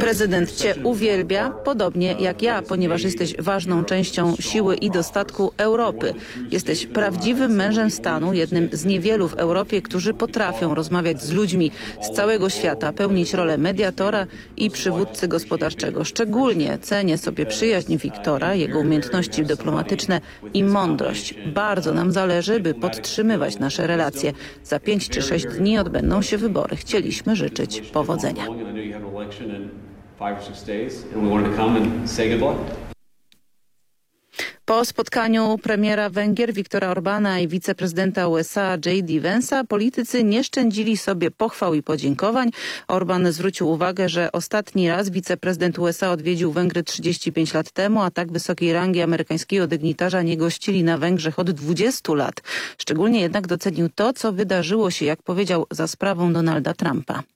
[SPEAKER 13] Prezydent Cię uwielbia, podobnie jak ja, ponieważ jesteś ważną częścią siły i dostatku Europy. Jesteś prawdziwym mężem stanu, jednym z niewielu w Europie, którzy potrafią rozmawiać z ludźmi z całego świata, pełnić rolę mediatora i przywódcy gospodarczego. Szczególnie cenię sobie przyjaźń Wiktora, jego umiejętności dyplomatyczne i mądrość. Bardzo nam zależy, by podtrzymywać nasze relacje. Za pięć czy sześć dni odbędą się wybory. Chcieliśmy życzyć powodzenia. Po spotkaniu premiera Węgier Viktora Orbana i wiceprezydenta USA J.D. Vance'a politycy nie szczędzili sobie pochwał i podziękowań. Orban zwrócił uwagę, że ostatni raz wiceprezydent USA odwiedził Węgry 35 lat temu, a tak wysokiej rangi amerykańskiego dygnitarza nie gościli na Węgrzech od 20 lat. Szczególnie jednak docenił to, co wydarzyło się, jak powiedział, za sprawą Donalda Trumpa.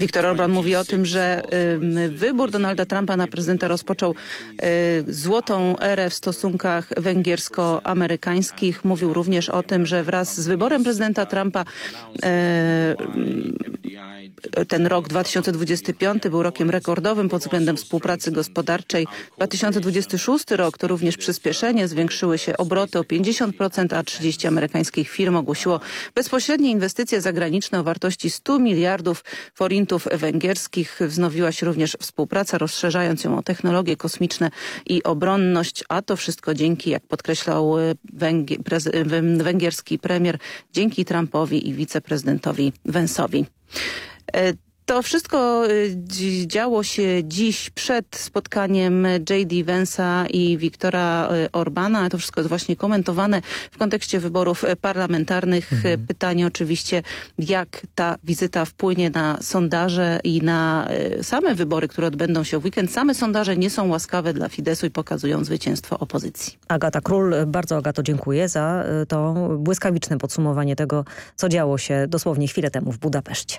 [SPEAKER 13] Viktor Orban mówi o tym, że wybór Donalda Trumpa na prezydenta rozpoczął y, złotą erę w stosunkach węgiersko-amerykańskich. Mówił również o tym, że wraz z wyborem prezydenta Trumpa y, ten rok 2025 był rokiem rekordowym pod względem współpracy gospodarczej. 2026 rok to również przyspieszenie. Zwiększyły się obroty o 50%, a 30 amerykańskich firm ogłosiło bezpośrednie inwestycje zagraniczne o wartości 100 miliardów forintów węgierskich. Wznowiła się również współpraca, rozszerzając ją o technologie kosmiczne i obronność, a to wszystko dzięki, jak podkreślał węgier, węgierski premier, dzięki Trumpowi i wiceprezydentowi Wensowi. To wszystko działo się dziś przed spotkaniem J.D. Vance'a i Viktora Orbana. To wszystko jest właśnie komentowane w kontekście wyborów parlamentarnych. Mhm. Pytanie oczywiście, jak ta wizyta wpłynie na sondaże i na same wybory, które odbędą się w weekend. Same sondaże nie są łaskawe dla Fidesu i pokazują zwycięstwo opozycji.
[SPEAKER 11] Agata Król, bardzo Agato dziękuję za to błyskawiczne podsumowanie tego, co działo się dosłownie chwilę temu w Budapeszcie.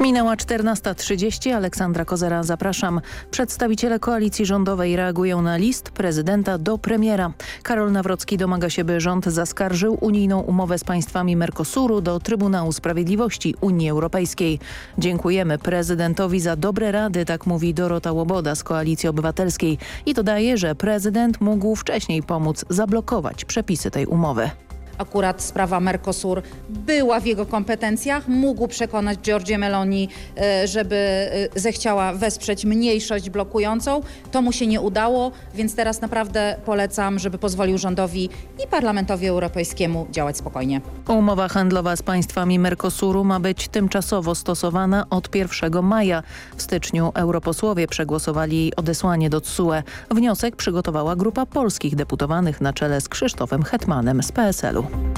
[SPEAKER 2] Minęła 14.30. Aleksandra Kozera, zapraszam. Przedstawiciele koalicji rządowej reagują na list prezydenta do premiera. Karol Nawrocki domaga się, by rząd zaskarżył unijną umowę z państwami Mercosuru do Trybunału Sprawiedliwości Unii Europejskiej. Dziękujemy prezydentowi za dobre rady, tak mówi Dorota Łoboda z Koalicji Obywatelskiej i dodaje, że prezydent mógł wcześniej pomóc zablokować przepisy tej umowy.
[SPEAKER 14] Akurat sprawa Mercosur była w jego kompetencjach. Mógł przekonać Giorgię Meloni, żeby zechciała wesprzeć mniejszość blokującą. To mu się nie udało, więc teraz naprawdę polecam, żeby pozwolił rządowi i Parlamentowi Europejskiemu działać spokojnie.
[SPEAKER 2] Umowa handlowa z państwami Mercosuru ma być tymczasowo stosowana od 1 maja. W styczniu europosłowie przegłosowali odesłanie do TSUE. Wniosek przygotowała grupa polskich deputowanych na czele z Krzysztofem Hetmanem z PSL-u. Euro.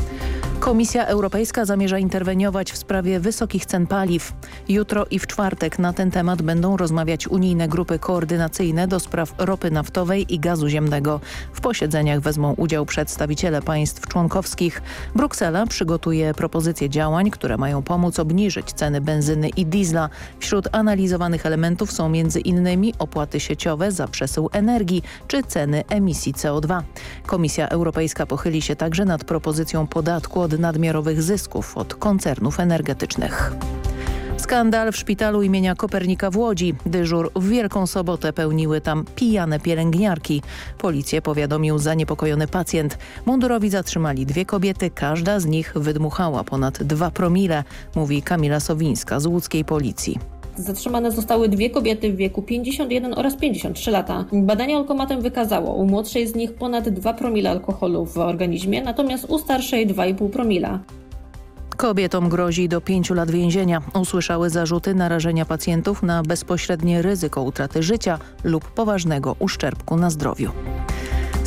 [SPEAKER 2] Komisja Europejska zamierza interweniować w sprawie wysokich cen paliw. Jutro i w czwartek na ten temat będą rozmawiać unijne grupy koordynacyjne do spraw ropy naftowej i gazu ziemnego. W posiedzeniach wezmą udział przedstawiciele państw członkowskich. Bruksela przygotuje propozycje działań, które mają pomóc obniżyć ceny benzyny i diesla. Wśród analizowanych elementów są innymi opłaty sieciowe za przesył energii czy ceny emisji CO2. Komisja Europejska pochyli się także nad propozycją podatku od nadmiarowych zysków od koncernów energetycznych. Skandal w szpitalu imienia Kopernika w Łodzi. Dyżur w Wielką Sobotę pełniły tam pijane pielęgniarki. Policję powiadomił zaniepokojony pacjent. Mundurowi zatrzymali dwie kobiety, każda z nich wydmuchała ponad dwa promile, mówi Kamila Sowińska z łódzkiej policji.
[SPEAKER 15] Zatrzymane zostały dwie kobiety w wieku 51 oraz 53 lata. Badanie alkomatem wykazało u młodszej z nich ponad 2 promile alkoholu w organizmie, natomiast u starszej 2,5 promila.
[SPEAKER 2] Kobietom grozi do pięciu lat więzienia. Usłyszały zarzuty narażenia pacjentów na bezpośrednie ryzyko utraty życia lub poważnego uszczerbku na zdrowiu.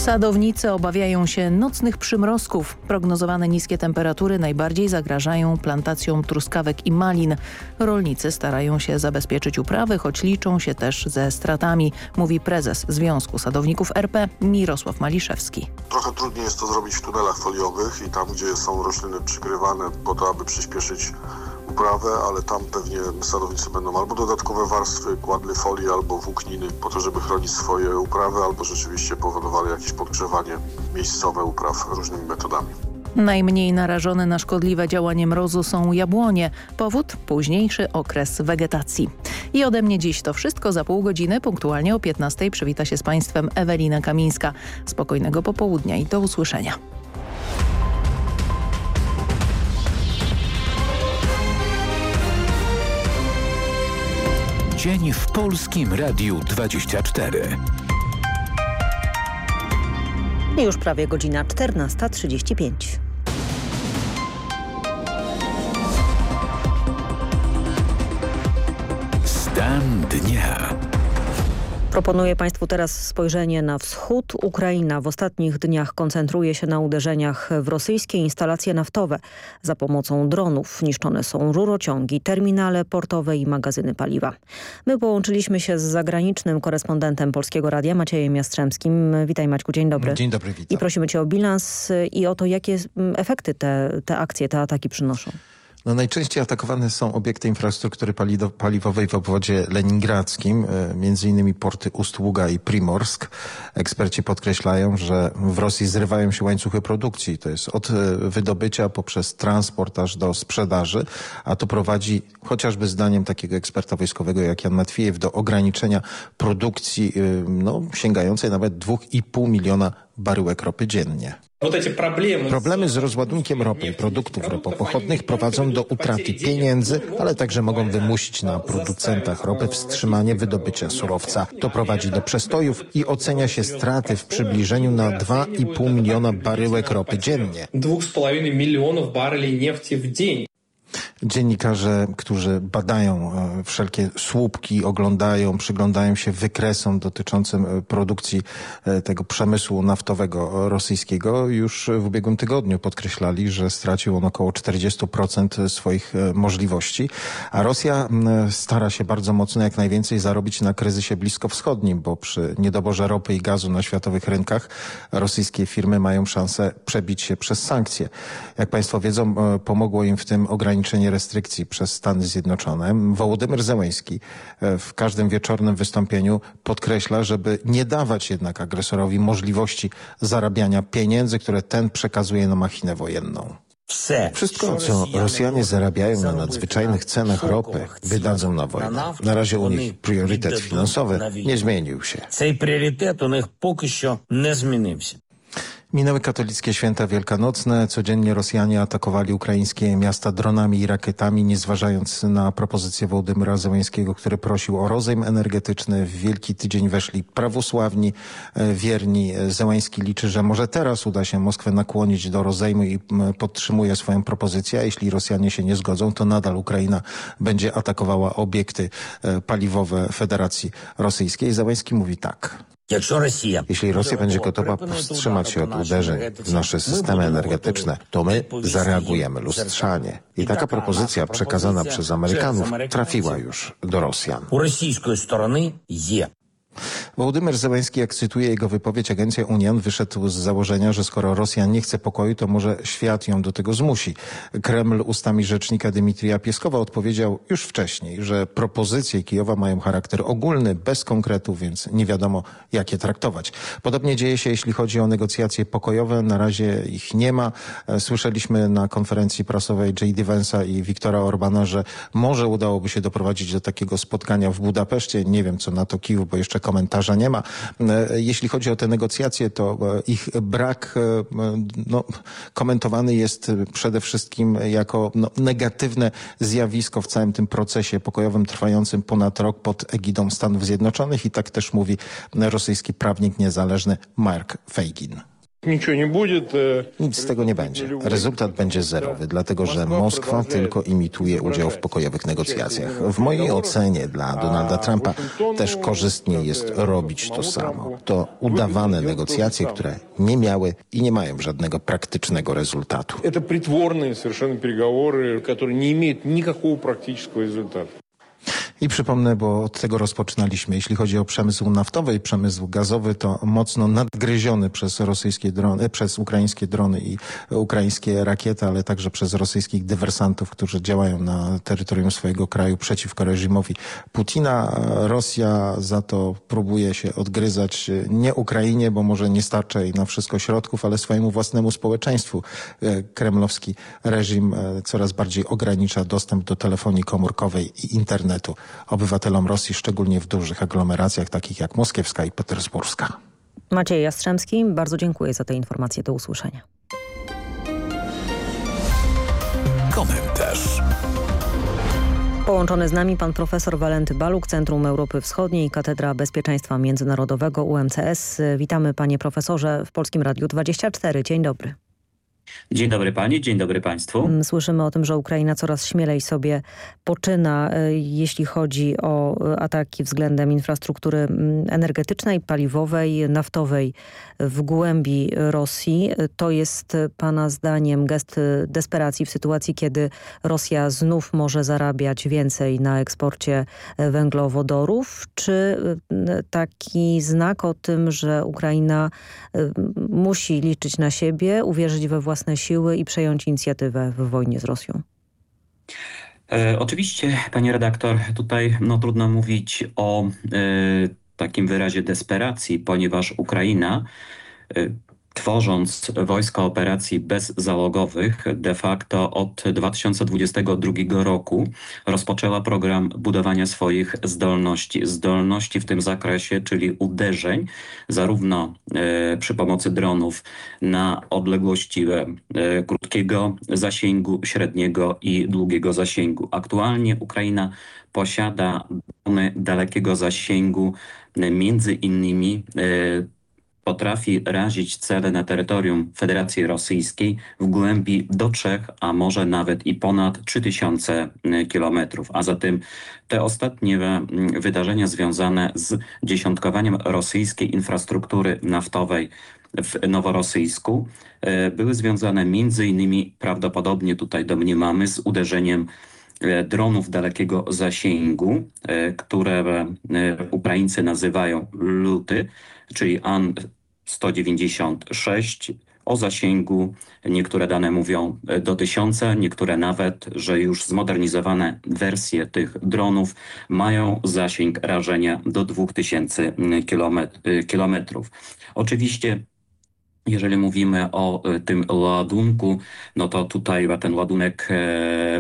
[SPEAKER 2] Sadownicy obawiają się nocnych przymrozków. Prognozowane niskie temperatury najbardziej zagrażają plantacjom truskawek i malin. Rolnicy starają się zabezpieczyć uprawy, choć liczą się też ze stratami, mówi prezes Związku Sadowników RP Mirosław Maliszewski.
[SPEAKER 16] Trochę trudniej jest to zrobić w tunelach foliowych i tam, gdzie są rośliny przygrywane po to, aby przyspieszyć uprawę, ale tam pewnie sadownicy będą albo dodatkowe warstwy kładli folii albo włókniny po to, żeby chronić swoje uprawy, albo rzeczywiście powodowali jakieś podgrzewanie miejscowe upraw różnymi metodami.
[SPEAKER 2] Najmniej narażone na szkodliwe działanie mrozu są jabłonie. Powód? Późniejszy okres wegetacji. I ode mnie dziś to wszystko. Za pół godziny punktualnie o 15 przywita się z Państwem Ewelina Kamińska. Spokojnego popołudnia i do usłyszenia.
[SPEAKER 1] Dzień w Polskim Radiu 24.
[SPEAKER 11] Już prawie godzina 14.35.
[SPEAKER 1] Stan dnia.
[SPEAKER 11] Proponuję Państwu teraz spojrzenie na wschód. Ukraina w ostatnich dniach koncentruje się na uderzeniach w rosyjskie instalacje naftowe. Za pomocą dronów niszczone są rurociągi, terminale portowe i magazyny paliwa. My połączyliśmy się z zagranicznym korespondentem Polskiego Radia Maciejem Jastrzębskim. Witaj Maćku, dzień dobry.
[SPEAKER 17] Dzień dobry, witam.
[SPEAKER 11] I prosimy Cię o bilans i o to, jakie efekty te, te akcje, te ataki przynoszą.
[SPEAKER 17] No, najczęściej atakowane są obiekty infrastruktury paliwowej w obwodzie leningradzkim, między innymi porty Ustługa i Primorsk. Eksperci podkreślają, że w Rosji zrywają się łańcuchy produkcji. To jest od wydobycia poprzez transport aż do sprzedaży, a to prowadzi chociażby zdaniem takiego eksperta wojskowego jak Jan Matwiejew do ograniczenia produkcji no, sięgającej nawet 2,5 miliona baryłek ropy dziennie. Problemy z rozładunkiem ropy i produktów ropopochodnych prowadzą do utraty pieniędzy, ale także mogą wymusić na producentach ropy wstrzymanie wydobycia surowca. To prowadzi do przestojów i ocenia się straty w przybliżeniu na 2,5 miliona baryłek ropy dziennie.
[SPEAKER 18] 2,5 milionów baryli niefti w dzień.
[SPEAKER 17] Dziennikarze, którzy badają wszelkie słupki, oglądają, przyglądają się wykresom dotyczącym produkcji tego przemysłu naftowego rosyjskiego, już w ubiegłym tygodniu podkreślali, że stracił on około 40% swoich możliwości, a Rosja stara się bardzo mocno jak najwięcej zarobić na kryzysie bliskowschodnim, bo przy niedoborze ropy i gazu na światowych rynkach rosyjskie firmy mają szansę przebić się przez sankcje. Jak Państwo wiedzą, pomogło im w tym ograniczenie restrykcji przez Stany Zjednoczone. Wołodymyr Zełenski w każdym wieczornym wystąpieniu podkreśla, żeby nie dawać jednak agresorowi możliwości zarabiania pieniędzy, które ten przekazuje na machinę wojenną. Wszystko, co Rosjanie zarabiają na nadzwyczajnych cenach ropy, wydadzą na wojnę. Na razie u nich priorytet finansowy nie zmienił się.
[SPEAKER 19] Цей пріоритет у них поки що не змінився.
[SPEAKER 17] Minęły katolickie święta wielkanocne. Codziennie Rosjanie atakowali ukraińskie miasta dronami i rakietami, nie zważając na propozycję Wołodymyra Zełańskiego, który prosił o rozejm energetyczny. W Wielki Tydzień weszli prawosławni, wierni. Zełański liczy, że może teraz uda się Moskwę nakłonić do rozejmu i podtrzymuje swoją propozycję. A jeśli Rosjanie się nie zgodzą, to nadal Ukraina będzie atakowała obiekty paliwowe Federacji Rosyjskiej. Zełański mówi tak. Jeśli Rosja będzie gotowa powstrzymać się od uderzeń w nasze systemy energetyczne, to my zareagujemy lustrzanie. I taka propozycja przekazana przez Amerykanów trafiła już do Rosjan.
[SPEAKER 19] U rosyjskiej strony je.
[SPEAKER 17] Wołodymyr Zełański, jak cytuje jego wypowiedź, agencja Union wyszedł z założenia, że skoro Rosja nie chce pokoju, to może świat ją do tego zmusi. Kreml ustami rzecznika Dmitrija Pieskowa odpowiedział już wcześniej, że propozycje Kijowa mają charakter ogólny, bez konkretów, więc nie wiadomo, jak je traktować. Podobnie dzieje się, jeśli chodzi o negocjacje pokojowe. Na razie ich nie ma. Słyszeliśmy na konferencji prasowej J.D. Vance'a i Viktora Orbana, że może udałoby się doprowadzić do takiego spotkania w Budapeszcie. Nie wiem, co na to Kijów, bo jeszcze komentarza nie ma. Jeśli chodzi o te negocjacje, to ich brak no, komentowany jest przede wszystkim jako no, negatywne zjawisko w całym tym procesie pokojowym trwającym ponad rok pod egidą Stanów Zjednoczonych i tak też mówi rosyjski prawnik niezależny Mark Feigin. Nic z tego nie będzie. Rezultat będzie zerowy, dlatego że Moskwa tylko imituje udział w pokojowych negocjacjach. W mojej ocenie dla Donalda Trumpa też korzystnie jest robić to samo. To udawane negocjacje, które nie miały i nie mają żadnego praktycznego rezultatu.
[SPEAKER 20] Это притворные совершенно переговоры, которые не имеют никакого практического результата.
[SPEAKER 17] I przypomnę, bo od tego rozpoczynaliśmy. Jeśli chodzi o przemysł naftowy i przemysł gazowy, to mocno nadgryziony przez rosyjskie drony, przez ukraińskie drony i ukraińskie rakiety, ale także przez rosyjskich dywersantów, którzy działają na terytorium swojego kraju przeciwko reżimowi Putina. Rosja za to próbuje się odgryzać nie Ukrainie, bo może nie starcza jej na wszystko środków, ale swojemu własnemu społeczeństwu. Kremlowski reżim coraz bardziej ogranicza dostęp do telefonii komórkowej i internetu obywatelom Rosji, szczególnie w dużych aglomeracjach takich jak moskiewska i petersburska.
[SPEAKER 11] Maciej Jastrzębski, bardzo dziękuję za te informacje. Do usłyszenia.
[SPEAKER 1] Komentarz.
[SPEAKER 11] Połączony z nami pan profesor Walenty Baluk, Centrum Europy Wschodniej, Katedra Bezpieczeństwa Międzynarodowego UMCS. Witamy panie profesorze w Polskim Radiu 24. Dzień dobry.
[SPEAKER 21] Dzień dobry pani, dzień dobry państwu.
[SPEAKER 11] Słyszymy o tym, że Ukraina coraz śmielej sobie poczyna, jeśli chodzi o ataki względem infrastruktury energetycznej, paliwowej, naftowej w głębi Rosji. To jest pana zdaniem gest desperacji w sytuacji, kiedy Rosja znów może zarabiać więcej na eksporcie węglowodorów, czy taki znak o tym, że Ukraina musi liczyć na siebie, uwierzyć we własne siły i przejąć inicjatywę w wojnie z Rosją?
[SPEAKER 21] E, oczywiście, pani redaktor, tutaj no, trudno mówić o e, takim wyrazie desperacji, ponieważ Ukraina e, tworząc wojska operacji bezzalogowych de facto od 2022 roku rozpoczęła program budowania swoich zdolności. Zdolności w tym zakresie, czyli uderzeń, zarówno e, przy pomocy dronów na odległości e, krótkiego zasięgu, średniego i długiego zasięgu. Aktualnie Ukraina posiada dalekiego zasięgu, między innymi e, potrafi razić cele na terytorium Federacji Rosyjskiej w głębi do 3, a może nawet i ponad 3000 kilometrów. A zatem te ostatnie wydarzenia związane z dziesiątkowaniem rosyjskiej infrastruktury naftowej w Noworosyjsku były związane między innymi prawdopodobnie tutaj domniemamy z uderzeniem dronów dalekiego zasięgu, które Ukraińcy nazywają luty, czyli 196 o zasięgu, niektóre dane mówią do tysiąca, niektóre nawet, że już zmodernizowane wersje tych dronów mają zasięg rażenia do 2000 kilometrów. Oczywiście jeżeli mówimy o tym ładunku, no to tutaj ten ładunek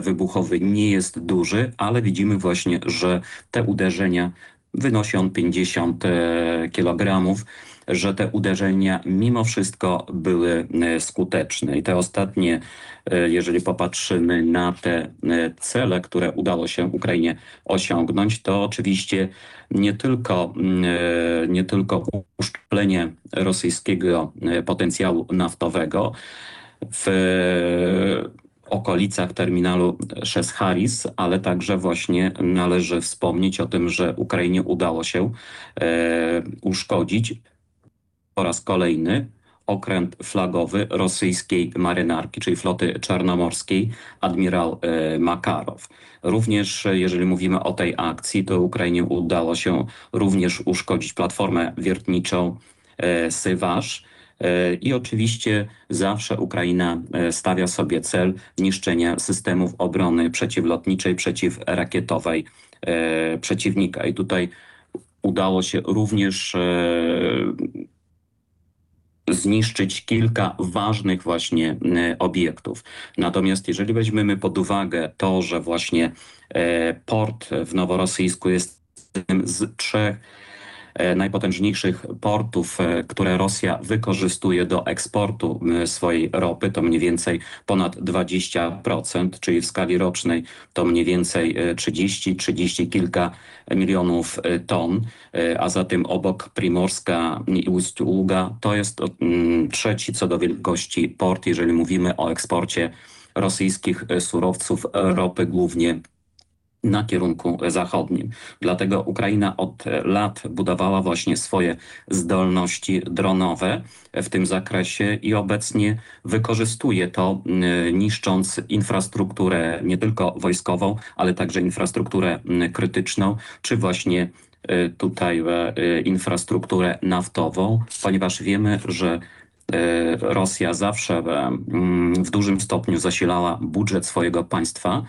[SPEAKER 21] wybuchowy nie jest duży, ale widzimy właśnie, że te uderzenia wynosi on 50 kilogramów że te uderzenia mimo wszystko były e, skuteczne. I te ostatnie, e, jeżeli popatrzymy na te e, cele, które udało się Ukrainie osiągnąć, to oczywiście nie tylko, nie tylko uszczuplenie rosyjskiego potencjału naftowego w okolicach terminalu Szesharis, ale także właśnie należy wspomnieć o tym, że Ukrainie udało się uszkodzić po raz kolejny okręt flagowy rosyjskiej marynarki, czyli floty czarnomorskiej, admirał e, Makarow. Również e, jeżeli mówimy o tej akcji, to Ukrainie udało się również uszkodzić platformę wiertniczą e, Sywasz. I oczywiście zawsze Ukraina stawia sobie cel niszczenia systemów obrony przeciwlotniczej, przeciwrakietowej przeciwnika. I tutaj udało się również zniszczyć kilka ważnych właśnie e, obiektów. Natomiast jeżeli weźmiemy pod uwagę to, że właśnie e, port w Noworosyjsku jest z trzech najpotężniejszych portów, które Rosja wykorzystuje do eksportu swojej ropy, to mniej więcej ponad 20%, czyli w skali rocznej to mniej więcej 30, 30 kilka milionów ton, a zatem obok Primorska i Ust-Ługa to jest mm, trzeci co do wielkości port, jeżeli mówimy o eksporcie rosyjskich surowców ropy głównie na kierunku zachodnim. Dlatego Ukraina od lat budowała właśnie swoje zdolności dronowe w tym zakresie i obecnie wykorzystuje to niszcząc infrastrukturę nie tylko wojskową, ale także infrastrukturę krytyczną, czy właśnie y, tutaj y, infrastrukturę naftową, ponieważ wiemy, że y, Rosja zawsze w dużym stopniu zasilała budżet swojego państwa.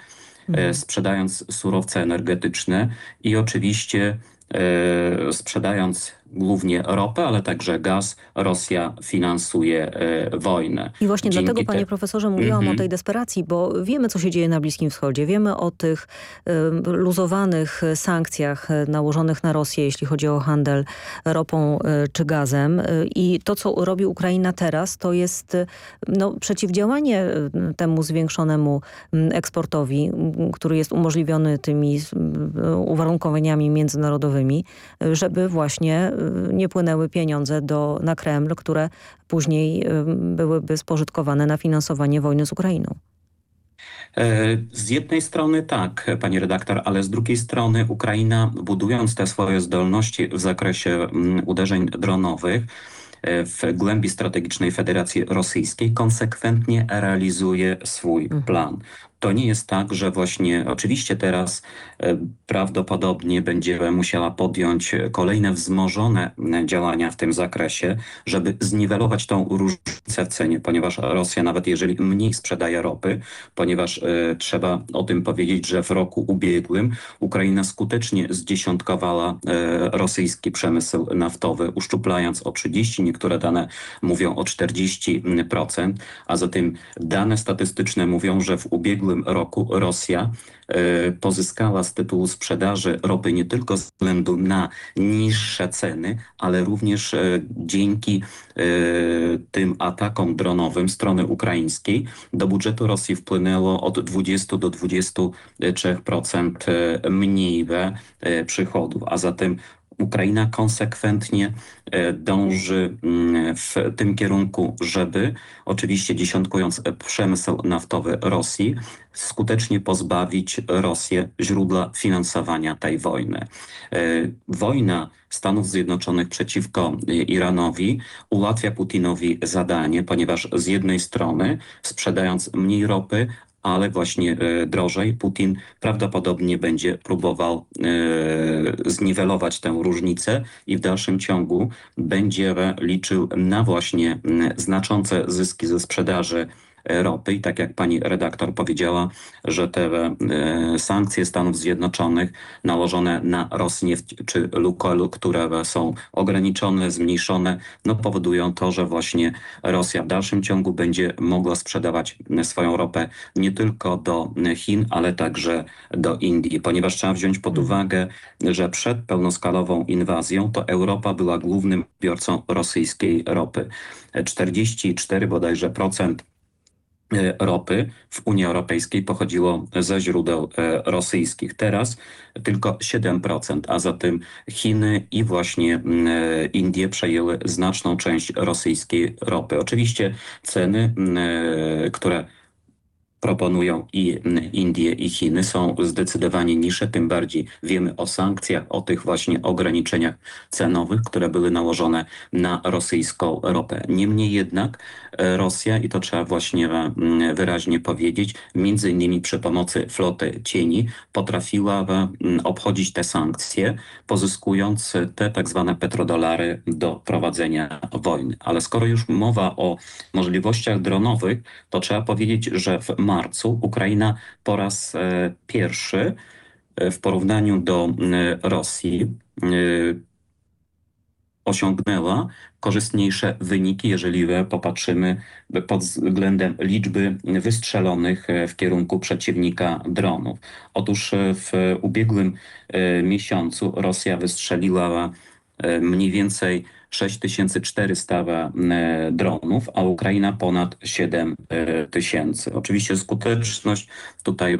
[SPEAKER 21] Sprzedając surowce energetyczne i oczywiście e, sprzedając głównie ropę, ale także gaz, Rosja finansuje e, wojnę.
[SPEAKER 11] I właśnie Dzięki dlatego, panie profesorze, mówiłam mm -hmm. o tej desperacji, bo wiemy, co się dzieje na Bliskim Wschodzie. Wiemy o tych y, luzowanych sankcjach nałożonych na Rosję, jeśli chodzi o handel ropą y, czy gazem. I to, co robi Ukraina teraz, to jest no, przeciwdziałanie temu zwiększonemu eksportowi, który jest umożliwiony tymi uwarunkowaniami międzynarodowymi, żeby właśnie nie płynęły pieniądze do, na Kreml, które później byłyby spożytkowane na finansowanie wojny z Ukrainą.
[SPEAKER 21] E, z jednej strony tak, pani redaktor, ale z drugiej strony Ukraina budując te swoje zdolności w zakresie mm, uderzeń dronowych, e, w głębi strategicznej Federacji Rosyjskiej konsekwentnie realizuje swój mhm. plan to nie jest tak, że właśnie oczywiście teraz e, prawdopodobnie będzie musiała podjąć kolejne wzmożone działania w tym zakresie, żeby zniwelować tą różnicę w cenie, ponieważ Rosja nawet jeżeli mniej sprzedaje ropy, ponieważ e, trzeba o tym powiedzieć, że w roku ubiegłym Ukraina skutecznie zdziesiątkowała e, rosyjski przemysł naftowy, uszczuplając o 30, niektóre dane mówią o 40%, a zatem dane statystyczne mówią, że w ubiegłym ubiegłym roku Rosja e, pozyskała z tytułu sprzedaży ropy nie tylko ze względu na niższe ceny, ale również e, dzięki e, tym atakom dronowym strony ukraińskiej. Do budżetu Rosji wpłynęło od 20 do 23% mniej przychodów, a zatem Ukraina konsekwentnie e, dąży mm, w tym kierunku, żeby, oczywiście dziesiątkując przemysł naftowy Rosji, skutecznie pozbawić Rosję źródła finansowania tej wojny. E, wojna Stanów Zjednoczonych przeciwko Iranowi ułatwia Putinowi zadanie, ponieważ z jednej strony sprzedając mniej ropy, ale właśnie e, drożej. Putin prawdopodobnie będzie próbował e, zniwelować tę różnicę i w dalszym ciągu będzie liczył na właśnie znaczące zyski ze sprzedaży ropy. I tak jak pani redaktor powiedziała, że te e, sankcje Stanów Zjednoczonych nałożone na Rosneft czy Lukoil, które są ograniczone, zmniejszone, no powodują to, że właśnie Rosja w dalszym ciągu będzie mogła sprzedawać swoją ropę nie tylko do Chin, ale także do Indii, ponieważ trzeba wziąć pod uwagę, że przed pełnoskalową inwazją to Europa była głównym biorcą rosyjskiej ropy. 44 bodajże procent E, ropy w Unii Europejskiej pochodziło ze źródeł e, rosyjskich. Teraz tylko 7%, a zatem Chiny i właśnie e, Indie przejęły znaczną część rosyjskiej ropy. Oczywiście ceny, które proponują i Indie i Chiny są zdecydowanie niższe, tym bardziej wiemy o sankcjach, o tych właśnie ograniczeniach cenowych, które były nałożone na rosyjską ropę. Niemniej jednak e, Rosja, i to trzeba właśnie wyraźnie powiedzieć, między innymi przy pomocy floty cieni potrafiła obchodzić te sankcje, pozyskując te tak zwane petrodolary do prowadzenia wojny. Ale skoro już mowa o możliwościach dronowych, to trzeba powiedzieć, że w marcu Ukraina po raz e, pierwszy e, w porównaniu do Rosji e, osiągnęła korzystniejsze wyniki, jeżeli popatrzymy pod względem liczby wystrzelonych w kierunku przeciwnika dronów. Otóż w ubiegłym miesiącu Rosja wystrzeliła mniej więcej 6400 dronów, a Ukraina ponad 7 tysięcy. Oczywiście skuteczność tutaj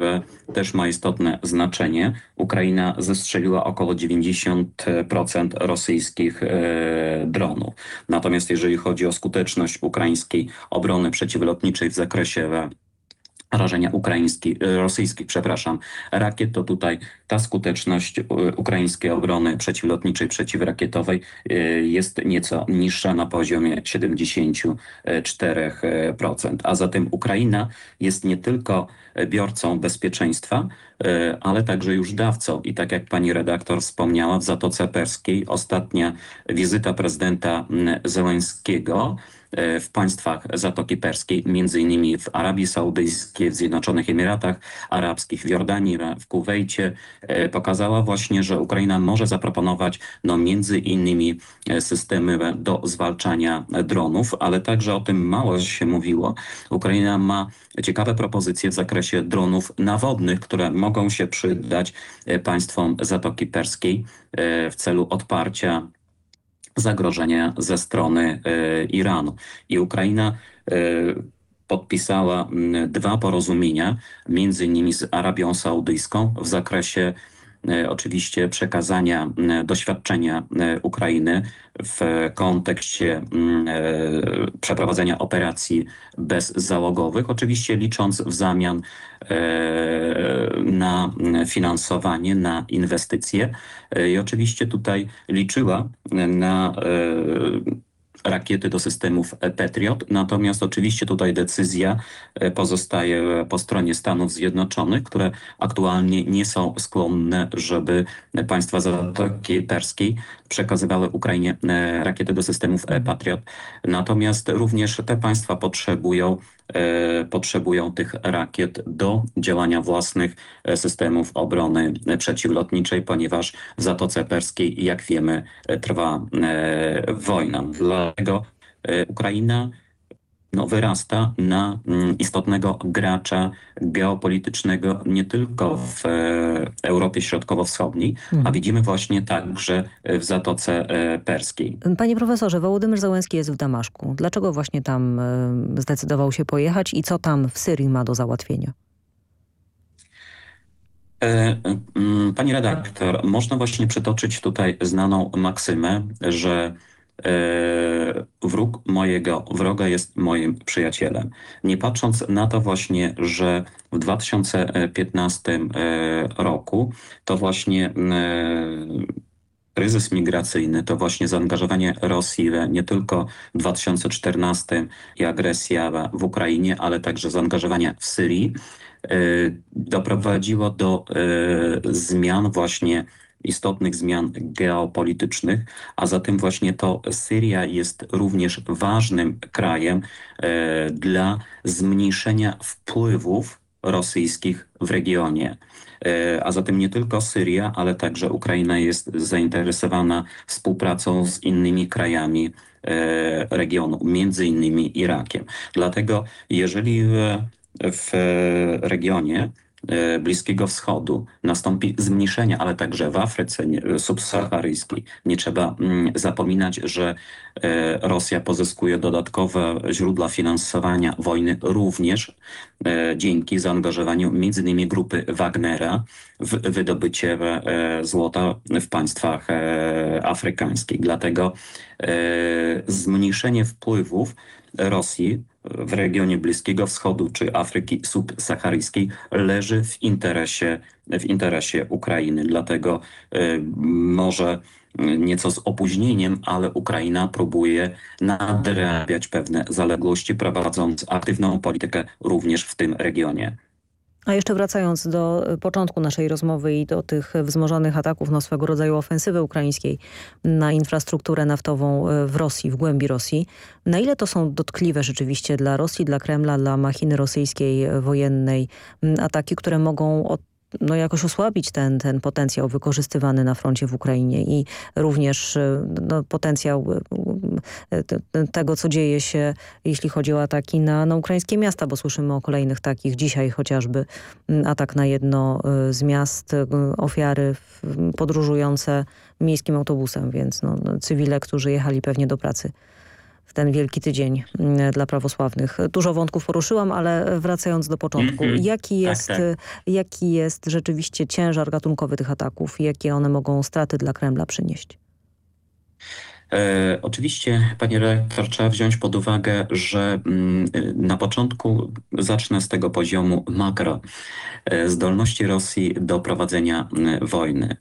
[SPEAKER 21] też ma istotne znaczenie. Ukraina zestrzeliła około 90% rosyjskich dronów. Natomiast jeżeli chodzi o skuteczność ukraińskiej obrony przeciwlotniczej w zakresie rażenia ukraińskich, rosyjskich, przepraszam, rakiet, to tutaj ta skuteczność ukraińskiej obrony przeciwlotniczej, przeciwrakietowej jest nieco niższa na poziomie 74%. A zatem Ukraina jest nie tylko biorcą bezpieczeństwa, ale także już dawcą. I tak jak pani redaktor wspomniała, w Zatoce Perskiej ostatnia wizyta prezydenta Zełenskiego w państwach Zatoki Perskiej, między innymi w Arabii Saudyjskiej, w Zjednoczonych Emiratach Arabskich, w Jordanii, w Kuwejcie, pokazała właśnie, że Ukraina może zaproponować no, między innymi systemy do zwalczania dronów, ale także o tym mało się mówiło. Ukraina ma ciekawe propozycje w zakresie dronów nawodnych, które mogą się przydać państwom Zatoki Perskiej w celu odparcia zagrożenia ze strony Iranu. I Ukraina podpisała dwa porozumienia, między innymi z Arabią Saudyjską w zakresie oczywiście przekazania doświadczenia Ukrainy w kontekście przeprowadzenia operacji bezzałogowych, oczywiście licząc w zamian na finansowanie, na inwestycje. I oczywiście tutaj liczyła na rakiety do systemów Patriot. Natomiast oczywiście tutaj decyzja pozostaje po stronie Stanów Zjednoczonych, które aktualnie nie są skłonne, żeby państwa Zatoki Perskiej przekazywały Ukrainie rakiety do systemów Patriot. Natomiast również te państwa potrzebują potrzebują tych rakiet do działania własnych systemów obrony przeciwlotniczej, ponieważ w Zatoce Perskiej, jak wiemy, trwa wojna. Dlatego Ukraina no, wyrasta na istotnego gracza geopolitycznego nie tylko w Europie Środkowo-Wschodniej, a widzimy właśnie także w Zatoce Perskiej.
[SPEAKER 11] Panie profesorze, Wołodymyr Załęski jest w Damaszku. Dlaczego właśnie tam zdecydował się pojechać i co tam w Syrii ma do załatwienia?
[SPEAKER 21] Pani redaktor, można właśnie przytoczyć tutaj znaną maksymę, że wróg mojego wroga jest moim przyjacielem. Nie patrząc na to właśnie, że w 2015 roku to właśnie kryzys migracyjny, to właśnie zaangażowanie Rosji nie tylko w 2014 i agresja w Ukrainie, ale także zaangażowanie w Syrii doprowadziło do zmian właśnie istotnych zmian geopolitycznych, a zatem właśnie to Syria jest również ważnym krajem e, dla zmniejszenia wpływów rosyjskich w regionie. E, a zatem nie tylko Syria, ale także Ukraina jest zainteresowana współpracą z innymi krajami e, regionu, między innymi Irakiem. Dlatego jeżeli w, w regionie Bliskiego Wschodu nastąpi zmniejszenie, ale także w Afryce subsaharyjskiej. Nie trzeba zapominać, że Rosja pozyskuje dodatkowe źródła finansowania wojny również dzięki zaangażowaniu m.in. grupy Wagnera w wydobycie złota w państwach afrykańskich. Dlatego zmniejszenie wpływów Rosji w regionie Bliskiego Wschodu czy Afryki subsaharyjskiej leży w interesie, w interesie Ukrainy. Dlatego y, może nieco z opóźnieniem, ale Ukraina próbuje nadrabiać pewne zaległości, prowadząc aktywną politykę również w tym regionie.
[SPEAKER 11] A jeszcze wracając do początku naszej rozmowy i do tych wzmożonych ataków, no swego rodzaju ofensywy ukraińskiej na infrastrukturę naftową w Rosji, w głębi Rosji. Na ile to są dotkliwe rzeczywiście dla Rosji, dla Kremla, dla machiny rosyjskiej wojennej ataki, które mogą od no, jakoś osłabić ten, ten potencjał wykorzystywany na froncie w Ukrainie i również no, potencjał tego, co dzieje się, jeśli chodzi o ataki na, na ukraińskie miasta, bo słyszymy o kolejnych takich. Dzisiaj chociażby atak na jedno z miast, ofiary podróżujące miejskim autobusem, więc no, no, cywile, którzy jechali pewnie do pracy w ten wielki tydzień mm, dla prawosławnych. Dużo wątków poruszyłam, ale wracając do początku. Mm -hmm. Jaki, tak, jest, tak, tak. jaki jest rzeczywiście ciężar gatunkowy tych ataków? Jakie one mogą straty dla Kremla przynieść?
[SPEAKER 21] E, oczywiście, panie redaktor, trzeba wziąć pod uwagę, że mm, na początku zacznę z tego poziomu makro e, zdolności Rosji do prowadzenia mm, wojny.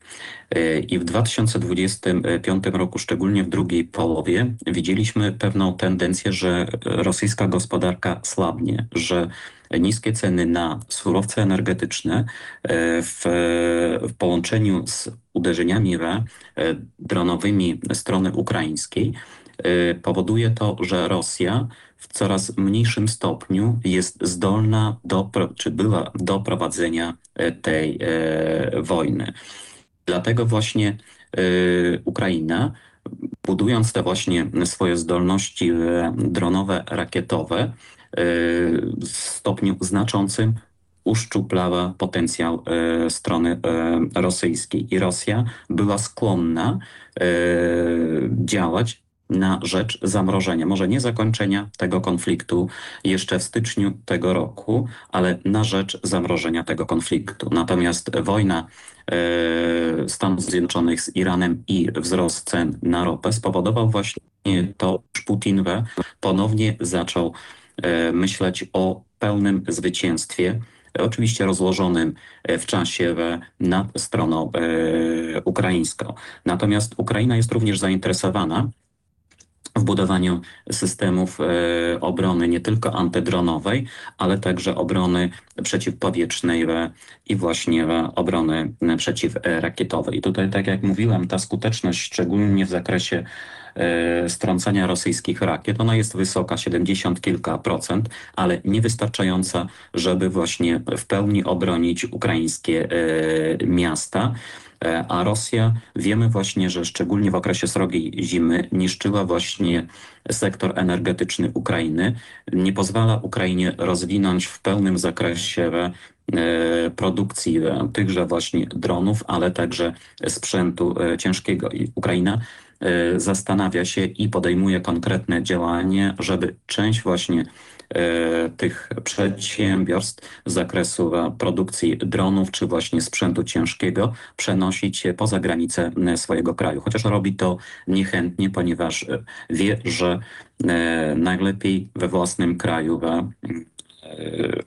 [SPEAKER 21] E, I w 2025 roku, szczególnie w drugiej połowie, widzieliśmy pewną tendencję, że rosyjska gospodarka słabnie, że niskie ceny na surowce energetyczne e, w, w połączeniu z uderzeniami e, dronowymi strony ukraińskiej e, powoduje to, że Rosja w coraz mniejszym stopniu jest zdolna do, czy była do prowadzenia tej wojny. Dlatego właśnie Ukraina budując te właśnie swoje zdolności dronowe, rakietowe, w stopniu znaczącym uszczuplała potencjał e, strony e, rosyjskiej. I Rosja była skłonna e, działać na rzecz zamrożenia, może nie zakończenia tego konfliktu jeszcze w styczniu tego roku, ale na rzecz zamrożenia tego konfliktu. Natomiast wojna Stanów Zjednoczonych z Iranem i wzrost cen na ropę spowodował właśnie to, że Putin ponownie zaczął E, myśleć o pełnym zwycięstwie, oczywiście rozłożonym e, w czasie nad stroną e, ukraińską. Natomiast Ukraina jest również zainteresowana w budowaniu systemów obrony nie tylko antydronowej, ale także obrony przeciwpowietrznej i właśnie obrony przeciwrakietowej. I tutaj, tak jak mówiłem, ta skuteczność, szczególnie w zakresie E, strącania rosyjskich rakiet. Ona jest wysoka, 70 kilka procent, ale niewystarczająca, żeby właśnie w pełni obronić ukraińskie e, miasta. E, a Rosja, wiemy właśnie, że szczególnie w okresie srogiej zimy niszczyła właśnie sektor energetyczny Ukrainy. Nie pozwala Ukrainie rozwinąć w pełnym zakresie produkcji tychże właśnie dronów, ale także sprzętu ciężkiego. Ukraina E, zastanawia się i podejmuje konkretne działanie, żeby część właśnie e, tych przedsiębiorstw z zakresu produkcji dronów czy właśnie sprzętu ciężkiego przenosić poza granice swojego kraju. Chociaż robi to niechętnie, ponieważ wie, że e, najlepiej we własnym kraju E,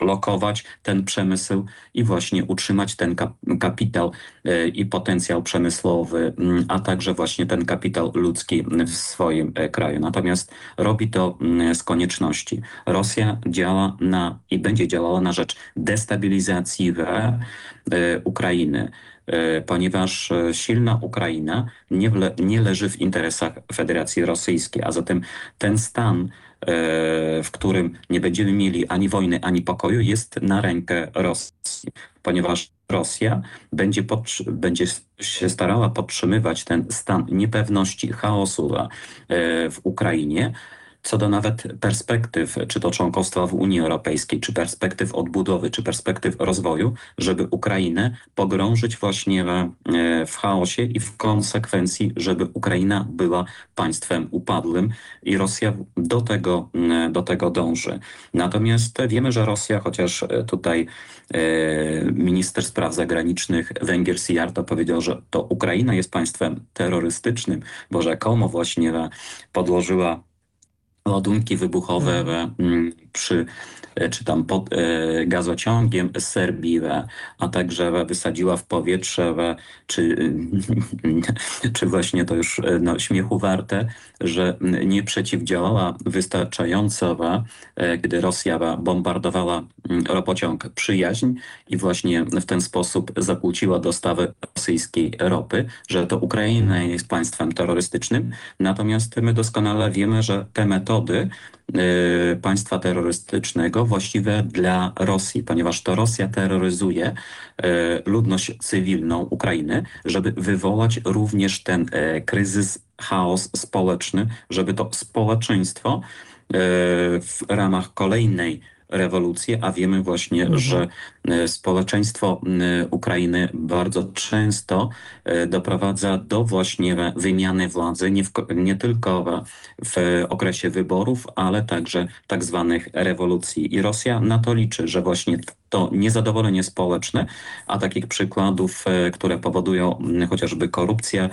[SPEAKER 21] lokować ten przemysł i właśnie utrzymać ten kapitał e, i potencjał przemysłowy, mm, a także właśnie ten kapitał ludzki w swoim e, kraju. Natomiast robi to mm, z konieczności. Rosja działa na i będzie działała na rzecz destabilizacji Ukrainy ponieważ silna Ukraina nie, nie leży w interesach Federacji Rosyjskiej, a zatem ten stan w którym nie będziemy mieli ani wojny, ani pokoju, jest na rękę Rosji, ponieważ Rosja będzie, będzie się starała podtrzymywać ten stan niepewności, chaosu e, w Ukrainie, co do nawet perspektyw, czy to członkostwa w Unii Europejskiej, czy perspektyw odbudowy, czy perspektyw rozwoju, żeby Ukrainę pogrążyć właśnie w, w chaosie i w konsekwencji, żeby Ukraina była państwem upadłym i Rosja do tego, do tego dąży. Natomiast wiemy, że Rosja, chociaż tutaj e, minister spraw zagranicznych Węgier Sijarto powiedział, że to Ukraina jest państwem terrorystycznym, bo rzekomo właśnie podłożyła ładunki wybuchowe mhm. przy E, czy tam pod e, gazociągiem z Serbii, a także wysadziła w powietrze, czy, (laughs) czy właśnie to już e, no, śmiechu warte, że nie przeciwdziałała wystarczająco, kiedy Rosja bombardowała ropociąg Przyjaźń i właśnie w ten sposób zakłóciła dostawę rosyjskiej ropy, że to Ukraina jest państwem terrorystycznym. Natomiast my doskonale wiemy, że te metody państwa terrorystycznego właściwe dla Rosji, ponieważ to Rosja terroryzuje y, ludność cywilną Ukrainy, żeby wywołać również ten y, kryzys, chaos społeczny, żeby to społeczeństwo w ramach kolejnej rewolucji, a wiemy właśnie,
[SPEAKER 2] Mhm.
[SPEAKER 21] że e, społeczeństwo m, Ukrainy bardzo często e, doprowadza do właśnie wymiany władzy, nie, w, nie tylko w, okresie wyborów, ale także tak zwanych rewolucji. I Rosja na to liczy, że właśnie to niezadowolenie społeczne, a takich przykładów, e, które powodują chociażby korupcję, e,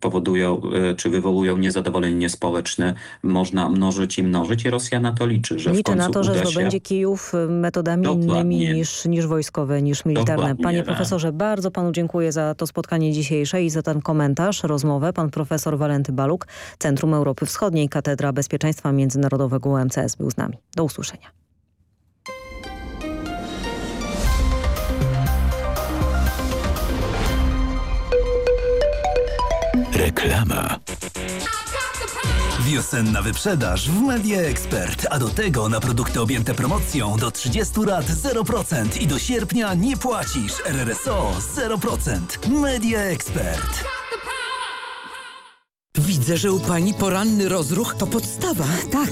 [SPEAKER 21] powodują e, czy wywołują niezadowolenie społeczne, można mnożyć i mnożyć i Rosja na to liczy, że w
[SPEAKER 11] Liczę
[SPEAKER 21] końcu
[SPEAKER 11] na to, że
[SPEAKER 21] uda się
[SPEAKER 11] zdobędzie Kijów y, metodami
[SPEAKER 21] Dokładnie.
[SPEAKER 11] innymi niż, niż wojskowe, niż militarne.
[SPEAKER 21] Dokładnie,
[SPEAKER 11] Panie profesorze, bardzo panu dziękuję za to spotkanie dzisiejsze i za ten komentarz, rozmowę. Pan profesor Walenty Baluk, Centrum Europy Wschodniej, Katedra Bezpieczeństwa Międzynarodowego UMCS był z nami. Do usłyszenia.
[SPEAKER 1] Reklama.
[SPEAKER 22] Wiosenna wyprzedaż w Media Expert, a do tego na produkty objęte promocją do 30 lat 0% i do sierpnia nie płacisz. RRSO 0%. Media Expert.
[SPEAKER 23] Widzę, że u pani poranny rozruch to podstawa.
[SPEAKER 24] Tak,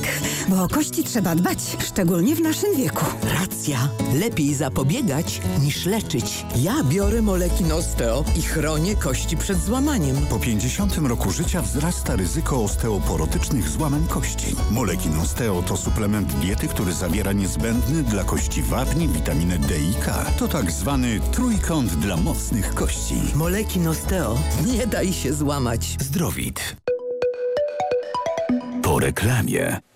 [SPEAKER 24] bo o kości trzeba dbać, szczególnie w naszym wieku.
[SPEAKER 23] Racja. Lepiej zapobiegać niż leczyć. Ja biorę moleki Nosteo i chronię kości przed złamaniem.
[SPEAKER 25] Po 50 roku życia wzrasta ryzyko osteoporotycznych złamań kości. Moleki Osteo to suplement diety, który zawiera niezbędny dla kości wapni, witaminę D i K. To tak zwany trójkąt dla mocnych kości.
[SPEAKER 23] Moleki Nosteo. Nie daj się złamać.
[SPEAKER 1] Zdrowit. Po reklamie.